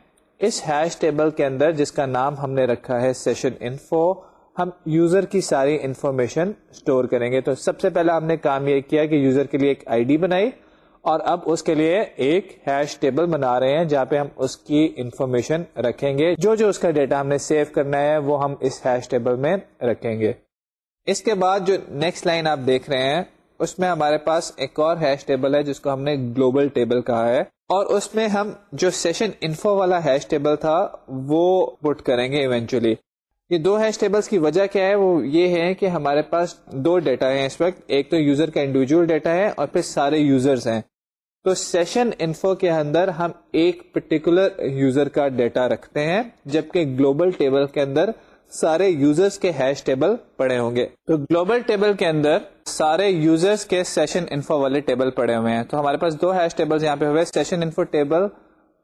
Speaker 1: اس ہیش ٹیبل کے اندر جس کا نام ہم نے رکھا ہے سیشن انفو، ہم یوزر کی ساری انفارمیشن اسٹور کریں گے۔ تو سب سے پہلے ہم نے کام یہ کیا کہ یوزر کے لیے ایک آئی ڈی بنائی اور اب اس کے لیے ایک ہیش ٹیبل بنا رہے ہیں جہاں پہ ہم اس کی انفارمیشن رکھیں گے۔ جو جو اس کا ڈیٹا ہم نے سیو کرنا ہے وہ ہم اس ہیش ٹیبل میں رکھیں گے۔ اس کے بعد جو نیکسٹ لائن آپ دیکھ رہے ہیں، اس میں ہمارے پاس ایک اور ہیش ٹیبل ہے جس کو ہم نے گلوبل ٹیبل کہا ہے۔ اور اس میں ہم جو سیشن انفو والا ہیش ٹیبل تھا، وہ پٹ کریں گے ایونچولی یہ دو ہیش ٹیبلس کی وجہ کیا ہے؟ وہ یہ ہے کہ ہمارے پاس دو ڈیٹا ہیں اس وقت۔ ایک تو یوزر کا انڈیویجل ڈیٹا ہے اور پھر سارے یوزرز ہیں۔ تو سیشن انفو کے اندر ہم ایک پرٹیکولر یوزر کا ڈیٹا رکھتے ہیں، جبکہ گلوبل ٹیبل کے اندر سارے یوزرس کے ہیش ٹیبل پڑے ہوں گے۔ تو گلوبل ٹیبل کے اندر سارے یوزرس کے سیشن انفو والے ٹیبل پڑے ہوئے ہیں۔ تو ہمارے پاس دو ہیش ٹیبل یہاں پہ ہوئے۔ سیشن انفو ٹیبل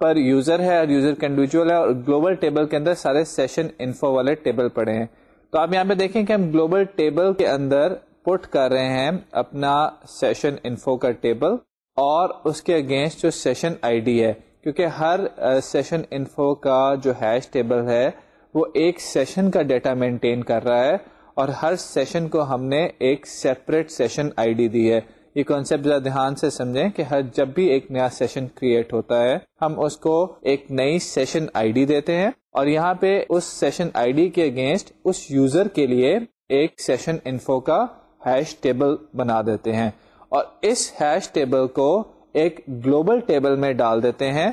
Speaker 1: پر یوزر ہے اور یوزر کا انڈیویجل ہے اور گلوبل ٹیبل کے اندر سارے سیشن انفو والے ٹیبل پڑے ہیں۔ تو آپ یہاں پہ دیکھیں کہ ہم گلوبل ٹیبل کے اندر پٹ کر رہے ہیں اپنا سیشن انفو کا ٹیبل اور اس کے اگینسٹ جو سیشن آئی ڈی ہے۔ کیونکہ ہر سیشن انفو کا جو ہیش ٹیبل ہے وہ ایک سیشن کا ڈیٹا مینٹین کر رہا ہے اور ہر سیشن کو ہم نے ایک سیپریٹ سیشن آئی ڈی دی ہے۔ یہ کانسیپٹ ذرا دھیان سے سمجھیں کہ ہر جب بھی ایک نیا سیشن کریٹ ہوتا ہے، ہم اس کو ایک نئی سیشن آئی ڈی دیتے ہیں اور یہاں پہ اس سیشن آئی ڈی کے اگینسٹ اس یوزر کے لیے ایک سیشن انفو کا ہیش ٹیبل بنا دیتے ہیں۔ اور اس ہیش ٹیبل کو ایک گلوبل ٹیبل میں ڈال دیتے ہیں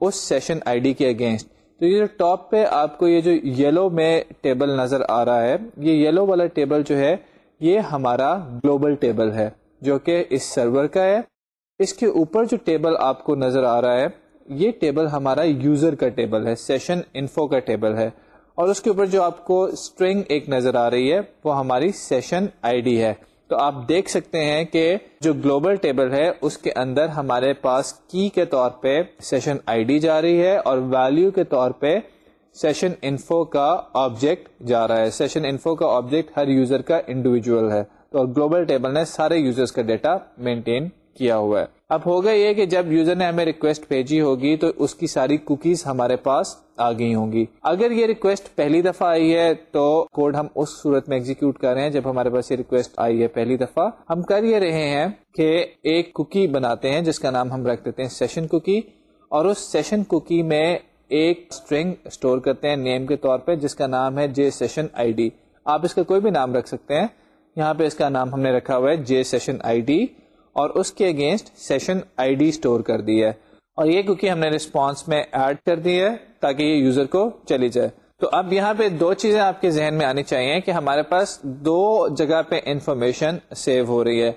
Speaker 1: اس سیشن آئی ڈی کے اگینسٹ تو یہ جو ٹاپ پہ آپ کو یہ جو یلو میں ٹیبل نظر آ رہا ہے، یہ یلو والا ٹیبل جو ہے، یہ ہمارا گلوبل ٹیبل ہے، جو کہ اس سرور کا ہے۔ اس کے اوپر جو ٹیبل آپ کو نظر آ رہا ہے، یہ ٹیبل ہمارا یوزر کا ٹیبل ہے، سیشن انفو کا ٹیبل ہے۔ اور اس کے اوپر جو آپ کو اسٹرنگ ایک نظر آ رہی ہے، وہ ہماری سیشن آئی ڈی ہے۔ تو آپ دیکھ سکتے ہیں کہ جو گلوبل ٹیبل ہے، اس کے اندر ہمارے پاس کی کے طور پہ سیشن آئی ڈی جا رہی ہے اور ویلو کے طور پہ سیشن انفو کا آبجیکٹ جا رہا ہے۔ سیشن انفو کا آبجیکٹ ہر یوزر کا انڈیویجل ہے۔ تو گلوبل ٹیبل نے سارے یوزرز کا ڈیٹا مینٹین کیا ہوا ہے۔ اب ہوگا یہ کہ جب یوزر نے ہمیں ریکویسٹ بھیجی ہوگی تو اس کی ساری کوکیز ہمارے پاس آ گئی ہوں گی۔ اگر یہ ریکویسٹ پہلی دفعہ آئی ہے تو کوڈ ہم اس صورت میں ایگزیکیوٹ کر رہے ہیں جب ہمارے پاس یہ ریکویسٹ آئی ہے پہلی دفعہ۔ ہم کر یہ رہے ہیں کہ ایک کوکی بناتے ہیں جس کا نام ہم رکھ دیتے ہیں سیشن کوکی اور اس سیشن کوکی میں ایک اسٹرنگ اسٹور کرتے ہیں نیم کے طور پہ جس کا نام ہے جے سیشن آئی ڈی آپ اس کا کوئی بھی نام رکھ سکتے ہیں۔ یہاں پہ اس کا نام ہم نے رکھا ہوا ہے جے سیشن آئی ڈی اور اس کے against session I D store کر دی ہے۔ اور یہ کیونکہ ہم نے رسپانس میں ایڈ کر دی ہے تاکہ یہ یوزر کو چلی جائے۔ تو اب یہاں پہ دو چیزیں آپ کے ذہن میں آنی چاہیے کہ ہمارے پاس دو جگہ پہ انفارمیشن سیو ہو رہی ہے۔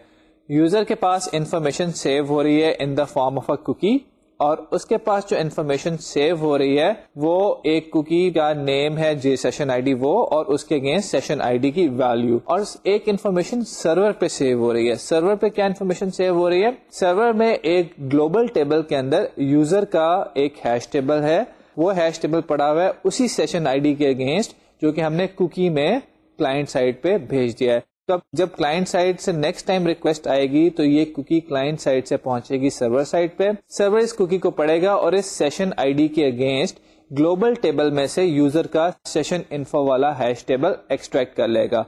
Speaker 1: یوزر کے پاس انفارمیشن سیو ہو رہی ہے in the form of a cookie اور اس کے پاس جو انفارمیشن سیو ہو رہی ہے، وہ ایک کوکی کا نیم ہے جے سیشن آئی ڈی وہ، اور اس کے اگینسٹ سیشن آئی ڈی کی ویلو اور ایک انفارمیشن سرور پہ سیو ہو رہی ہے۔ سرور پہ کیا انفارمیشن سیو ہو رہی ہے؟ سرور میں ایک گلوبل ٹیبل کے اندر یوزر کا ایک ہیش ٹیبل ہے۔ وہ ہیش ٹیبل پڑا ہوا ہے اسی سیشن آئی ڈی کے اگینسٹ جو کہ ہم نے کوکی میں کلائنٹ سائٹ پہ بھیج دیا ہے۔ تو اب جب کلائنٹ سائٹ سے نیکسٹ ٹائم ریکویسٹ آئے گی تو یہ کوکی کلائنٹ سائٹ سے پہنچے گی سرور سائٹ پہ۔ سرور اس کوکی کو پڑے گا اور اس سیشن آئی ڈی کے اگینسٹ گلوبل ٹیبل میں سے یوزر کا سیشن انفو والا ہیش ٹیبل ایکسٹریکٹ کر لے گا۔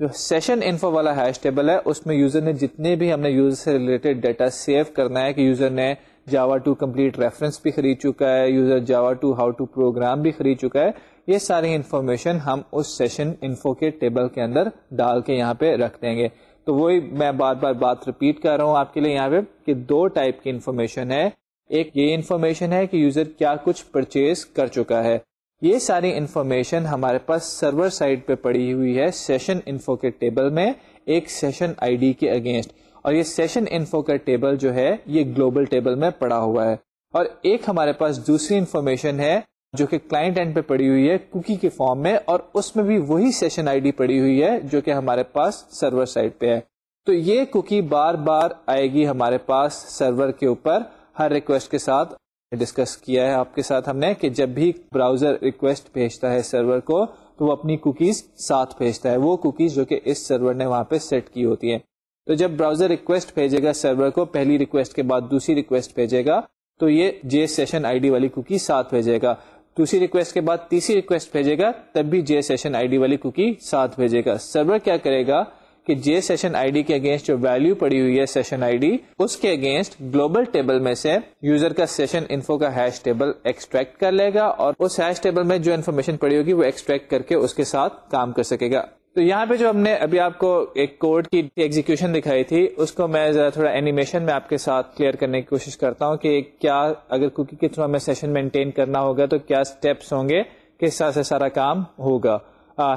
Speaker 1: جو سیشن انفو والا ہیش ٹیبل ہے، اس میں یوزر نے جتنے بھی ہم نے یوزر سے ریلیٹڈ ڈیٹا سیو کرنا ہے کہ یوزر نے جاوا ٹو کمپلیٹ ریفرنس بھی خرید چکا ہے user Java to how to program بھی خرید چکا ہے یہ ساری انفارمیشن ہم اس سیشن انفو کے ٹیبل کے اندر ڈال کے یہاں پہ رکھ دیں گے۔ تو وہی میں بار بار بات ریپیٹ کر رہا ہوں آپ کے لیے یہاں پہ کہ دو ٹائپ کی انفارمیشن ہے۔ ایک یہ انفارمیشن ہے کہ یوزر کیا کچھ پرچیز کر چکا ہے۔ یہ ساری انفارمیشن ہمارے پاس سرور سائٹ پہ پڑی ہوئی ہے سیشن انفو کے ٹیبل میں ایک سیشن آئی ڈی کے اگینسٹ اور یہ سیشن انفو کا ٹیبل جو ہے یہ گلوبل ٹیبل میں پڑا ہوا ہے۔ اور ایک ہمارے پاس دوسری انفارمیشن ہے جو کہ کلائنٹ اینڈ پہ پڑی ہوئی ہے کوکی کے فارم میں اور اس میں بھی وہی سیشن آئی ڈی پڑی ہوئی ہے جو کہ ہمارے پاس سرور سائٹ پہ ہے۔ تو یہ کوکی بار بار آئے گی ہمارے پاس سرور کے اوپر۔ ہر ریکویسٹ کے ساتھ ڈسکس کیا ہے آپ کے ساتھ ہم نے کہ جب بھی براؤزر ریکویسٹ بھیجتا ہے سرور کو تو وہ اپنی کوکیز ساتھ بھیجتا ہے۔ وہ کوکیز جو کہ اس سرور نے وہاں پہ سیٹ کی ہوتی ہے تو جب براؤزر ریکویسٹ بھیجے گا سرور کو، پہلی ریکویسٹ کے بعد دوسری ریکویسٹ بھیجے گا، تو یہ جے سیشن آئی ڈی والی کوکی ساتھ بھیجے گا۔ دوسری ریکویسٹ کے بعد تیسری ریکویسٹ بھیجے گا، تب بھی جے سیشن آئی ڈی والی کوکی ساتھ بھیجے گا۔ سرور کیا کرے گا کہ جے سیشن آئی ڈی کے اگینسٹ جو ویلو پڑی ہوئی ہے سیشن آئی ڈی اس کے اگینسٹ گلوبل ٹیبل میں سے یوزر کا سیشن انفو کا ہیش ٹیبل ایکسٹریکٹ کر لے گا اور اس ہیش ٹیبل میں جو انفارمیشن پڑی ہوگی وہ ایکسٹریکٹ کر کے اس کے ساتھ کام کر سکے گا۔ تو یہاں پہ جو ہم نے ابھی آپ کو ایک کوڈ کی ایگزیکشن دکھائی تھی، اس کو میں ذرا تھوڑا اینیمیشن میں آپ کے ساتھ کلیئر کرنے کی کوشش کرتا ہوں کہ کیا اگر کوکی کے تھرو ہمیں سیشن مینٹین کرنا ہوگا تو کیا اسٹیپس ہوں گے، کس طرح سے سارا کام ہوگا۔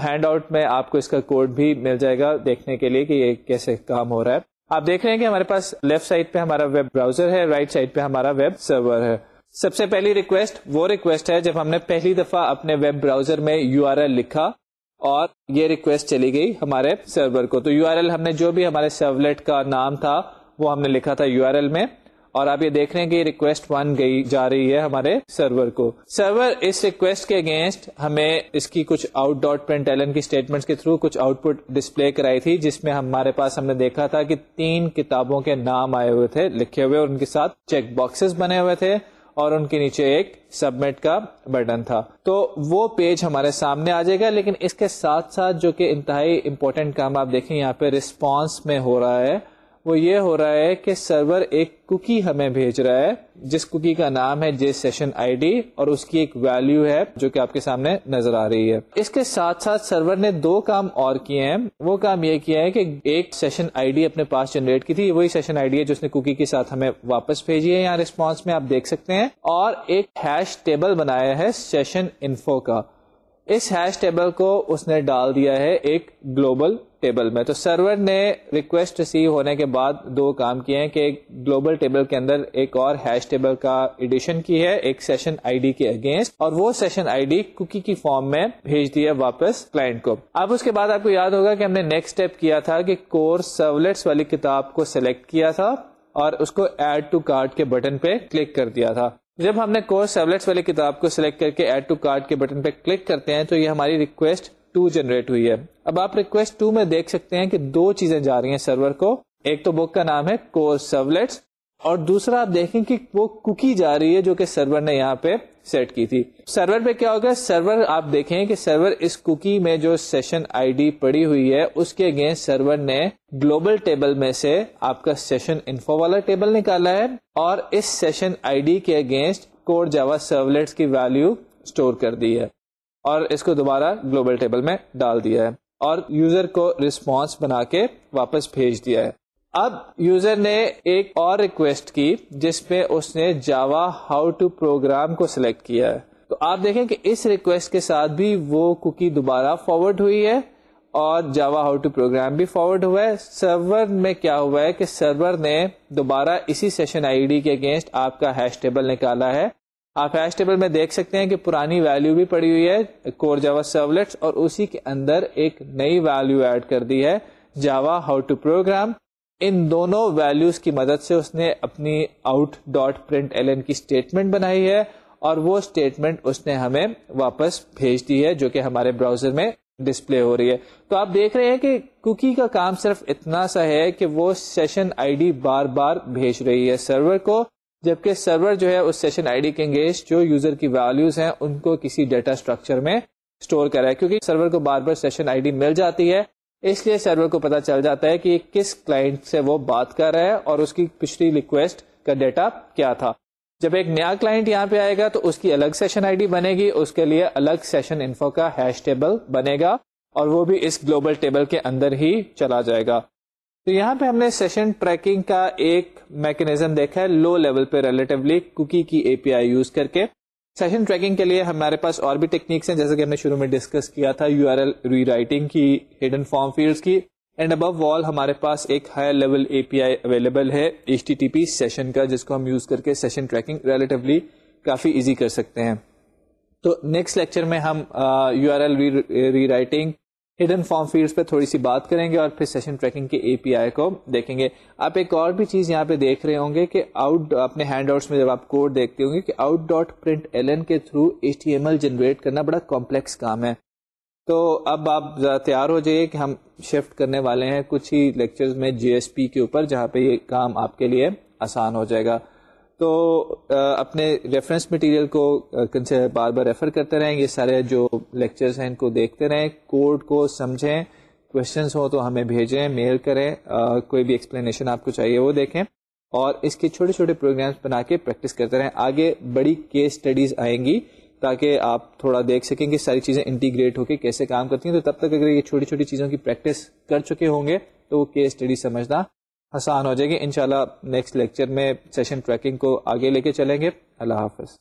Speaker 1: ہینڈ آؤٹ میں آپ کو اس کا کوڈ بھی مل جائے گا دیکھنے کے لیے کہ یہ کیسے کام ہو رہا ہے۔ آپ دیکھ رہے ہیں کہ ہمارے پاس لیفٹ سائڈ پہ ہمارا ویب براؤزر ہے رائٹ سائڈ پہ ہمارا ویب سرور ہے۔ سب سے پہلی ریکویسٹ وہ ریکویسٹ ہے جب ہم نے پہلی دفعہ اپنے ویب براؤزر میں یو آر ایل لکھا۔ اور یہ ریکویسٹ چلی گئی ہمارے سرور کو۔ تو یو آر ایل ہم نے جو بھی ہمارے سرولیٹ کا نام تھا، وہ ہم نے لکھا تھا یو آر ایل میں۔ اور آپ یہ دیکھ رہے ہیں کہ ریکویسٹ ون گئی، جا رہی ہے ہمارے سرور کو۔ سرور اس ریکویسٹ کے اگینسٹ ہمیں اس کی کچھ out dot print L N کی اسٹیٹمنٹ کے تھرو کچھ آؤٹ پٹ ڈسپلے کرائی تھی، جس میں ہمارے پاس ہم نے دیکھا تھا کہ تین کتابوں کے نام آئے ہوئے تھے، لکھے ہوئے اور ان کے ساتھ چیک باکسز بنے ہوئے تھے۔ اور ان کے نیچے ایک سبمٹ کا بٹن تھا۔ تو وہ پیج ہمارے سامنے آ جائے گا، لیکن اس کے ساتھ ساتھ جو کہ انتہائی امپورٹینٹ کام آپ دیکھیں، یہاں پہ رسپانس میں ہو رہا ہے۔ وہ یہ ہو رہا ہے کہ سرور ایک کوکی ہمیں بھیج رہا ہے، جس کوکی کا نام ہے جے سیشن آئی ڈی، اور اس کی ایک ویلو ہے جو کہ آپ کے سامنے نظر آ رہی ہے۔ اس کے ساتھ ساتھ سرور نے دو کام اور کیے ہیں۔ وہ کام یہ کیا ہے کہ ایک سیشن آئی ڈی اپنے پاس جنریٹ کی تھی، وہی سیشن آئی ڈی ہے جس نے کوکی کے ساتھ ہمیں واپس بھیجی ہے۔ یہاں رسپانس میں آپ دیکھ سکتے ہیں۔ اور ایک ہیش ٹیبل بنایا ہے سیشن انفو کا۔ اس ہیش ٹیبل کو اس نے ڈال دیا ہے ایک گلوبل ٹیبل میں۔ تو سرور نے ریکویسٹ ریسیو ہونے کے بعد دو کام کیے ہیں کہ ایک گلوبل ٹیبل کے اندر ایک اور ہیش ٹیبل کا ایڈیشن کی ہے، ایک سیشن آئی ڈی کے اگینسٹ اور وہ سیشن آئی ڈی کوکی کی فارم میں بھیج دیا واپس کلائنٹ کو۔ اب اس کے بعد آپ کو یاد ہوگا کہ ہم نے نیکسٹ اسٹیپ کیا تھا کہ کور سرولیٹس والی کتاب کو سلیکٹ کیا تھا اور اس کو ایڈ ٹو کارڈ کے بٹن پہ کلک کر دیا تھا۔ جب ہم نے کورس سیولیٹس والی کتاب کو سلیکٹ کر کے ایڈ ٹو کارڈ کے بٹن پہ کلک کرتے ہیں تو یہ ہماری ریکویسٹ ٹو جنریٹ ہوئی ہے۔ اب آپ ریکویسٹ ٹو میں دیکھ سکتے ہیں کہ دو چیزیں جا رہی ہیں سرور کو۔ ایک تو بک کا نام ہے کورس سیولیٹس اور دوسرا آپ دیکھیں کہ وہ کوکی جا رہی ہے جو کہ سرور نے یہاں پہ سیٹ کی تھی۔ سرور پہ کیا ہوگا؟ سرور آپ دیکھیں کہ سرور اس کوکی میں جو سیشن آئی ڈی پڑی ہوئی ہے، اس کے اگینسٹ سرور نے گلوبل ٹیبل میں سے آپ کا سیشن انفو والا ٹیبل نکالا ہے اور اس سیشن آئی ڈی کے اگینسٹ کوڈ جاوا سرولیٹس کی ویلو اسٹور کر دی ہے۔ اور اس کو دوبارہ گلوبل ٹیبل میں ڈال دیا ہے اور یوزر کو ریسپانس بنا کے واپس بھیج دیا ہے۔ اب یوزر نے ایک اور ریکویسٹ کی جس پہ اس نے جاوا ہاؤ ٹو پروگرام کو سلیکٹ کیا ہے۔ تو آپ دیکھیں کہ اس ریکویسٹ کے ساتھ بھی وہ کوکی دوبارہ فارورڈ ہوئی ہے اور جاوا ہاؤ ٹو پروگرام بھی فارورڈ ہوا ہے۔ سرور میں کیا ہوا ہے کہ سرور نے دوبارہ اسی سیشن آئی ڈی کے اگینسٹ آپ کا ہیش ٹیبل نکالا ہے۔ آپ ہیش ٹیبل میں دیکھ سکتے ہیں کہ پرانی ویلو بھی پڑی ہوئی ہے کور جاوا سرولیٹس اور اسی کے اندر ایک نئی ویلو ایڈ کر دی ہے جاوا ہاؤ ٹو پروگرام ان دونوں ویلوز کی مدد سے اس نے اپنی آؤٹ ڈاٹ پرنٹ ایل کی اسٹیٹمنٹ بنائی ہے، اور وہ اسٹیٹمنٹ اس نے ہمیں واپس بھیج دی ہے، جو کہ ہمارے براؤزر میں ڈسپلے ہو رہی ہے۔ تو آپ دیکھ رہے ہیں کہ کوکی کا کام صرف اتنا سا ہے کہ وہ سیشن آئی ڈی بار بار بھیج رہی ہے سرور کو۔ جبکہ سرور جو ہے اس سیشن آئی ڈی کے انگیج جو یوزر کی ویلوز ہیں، ان کو کسی ڈیٹا اسٹرکچر میں اسٹور کرا ہے۔ کیونکہ سرور کو بار بار سیشن آئی ڈی مل جاتی ہے، اس لیے سرور کو پتا چل جاتا ہے کہ کس کلائنٹ سے وہ بات کر رہا ہے اور اس کی پچھلی ریکویسٹ کا ڈیٹا کیا تھا۔ جب ایک نیا کلائنٹ یہاں پہ آئے گا تو اس کی الگ سیشن آئی ڈی بنے گی۔ اس کے لیے الگ سیشن انفو کا ہیش ٹیبل بنے گا اور وہ بھی اس گلوبل ٹیبل کے اندر ہی چلا جائے گا۔ تو یہاں پہ ہم نے سیشن ٹریکنگ کا ایک میکنیزم دیکھا ہے لو لیول پہ ریلیٹولی کوکی کی اے پی آئی یوز کر کے سیشن ٹریکنگ کے لیے ہمارے پاس اور بھی ٹیکنیکس ہیں، جیسے کہ ہم نے شروع میں ڈسکس کیا تھا U R L rewriting کی ہڈن فارم فیلڈ کی۔ اینڈ ابو وال ہمارے پاس ایک higher level A P I available ہے H T T P session کا، جس کو ہم یوز کر کے سیشن ٹریکنگ ریلیٹولی کافی ایزی کر سکتے ہیں۔ تو نیکسٹ لیکچر میں ہم U R L rewriting hidden form field پہ تھوڑی سی بات کریں گے اور پھر سیشن ٹریکنگ کے اے پی آئی کو دیکھیں گے۔ آپ ایک اور بھی چیز یہاں پہ دیکھ رہے ہوں گے کہ آؤٹ اپنے ہینڈ آؤٹس میں جب آپ کوڈ دیکھتے ہوں گے کہ out dot print L N کے through H T M L generate کرنا بڑا کمپلیکس کام ہے۔ تو اب آپ ذرا تیار ہو جائیے کہ ہم شفٹ کرنے والے ہیں کچھ ہی لیکچرز میں جی ایس پی کے اوپر جہاں پہ یہ کام آپ کے لیے آسان ہو جائے گا۔ تو اپنے ریفرنس مٹیریل کو بار بار ریفر کرتے رہیں، یہ سارے جو لیکچرز ہیں، ان کو دیکھتے رہیں کوڈ کو سمجھیں کوشچنس ہوں تو ہمیں بھیجیں میل کریں کوئی بھی ایکسپلینیشن آپ کو چاہیے وہ دیکھیں، اور اس کے چھوٹے چھوٹے پروگرامس بنا کے پریکٹس کرتے رہیں، آگے بڑی کیس اسٹڈیز آئیں گی، تاکہ آپ تھوڑا دیکھ سکیں کہ ساری چیزیں انٹیگریٹ ہو کے کیسے کام کرتی ہیں، تو تب تک اگر یہ چھوٹی چھوٹی چیزوں کی پریکٹس کر چکے ہوں گے، تو وہ کیس اسٹڈی سمجھنا آسان ہو جائے گی۔ انشاءاللہ نیکسٹ لیکچر میں سیشن ٹریکنگ کو آگے لے کے چلیں گے۔ اللہ حافظ۔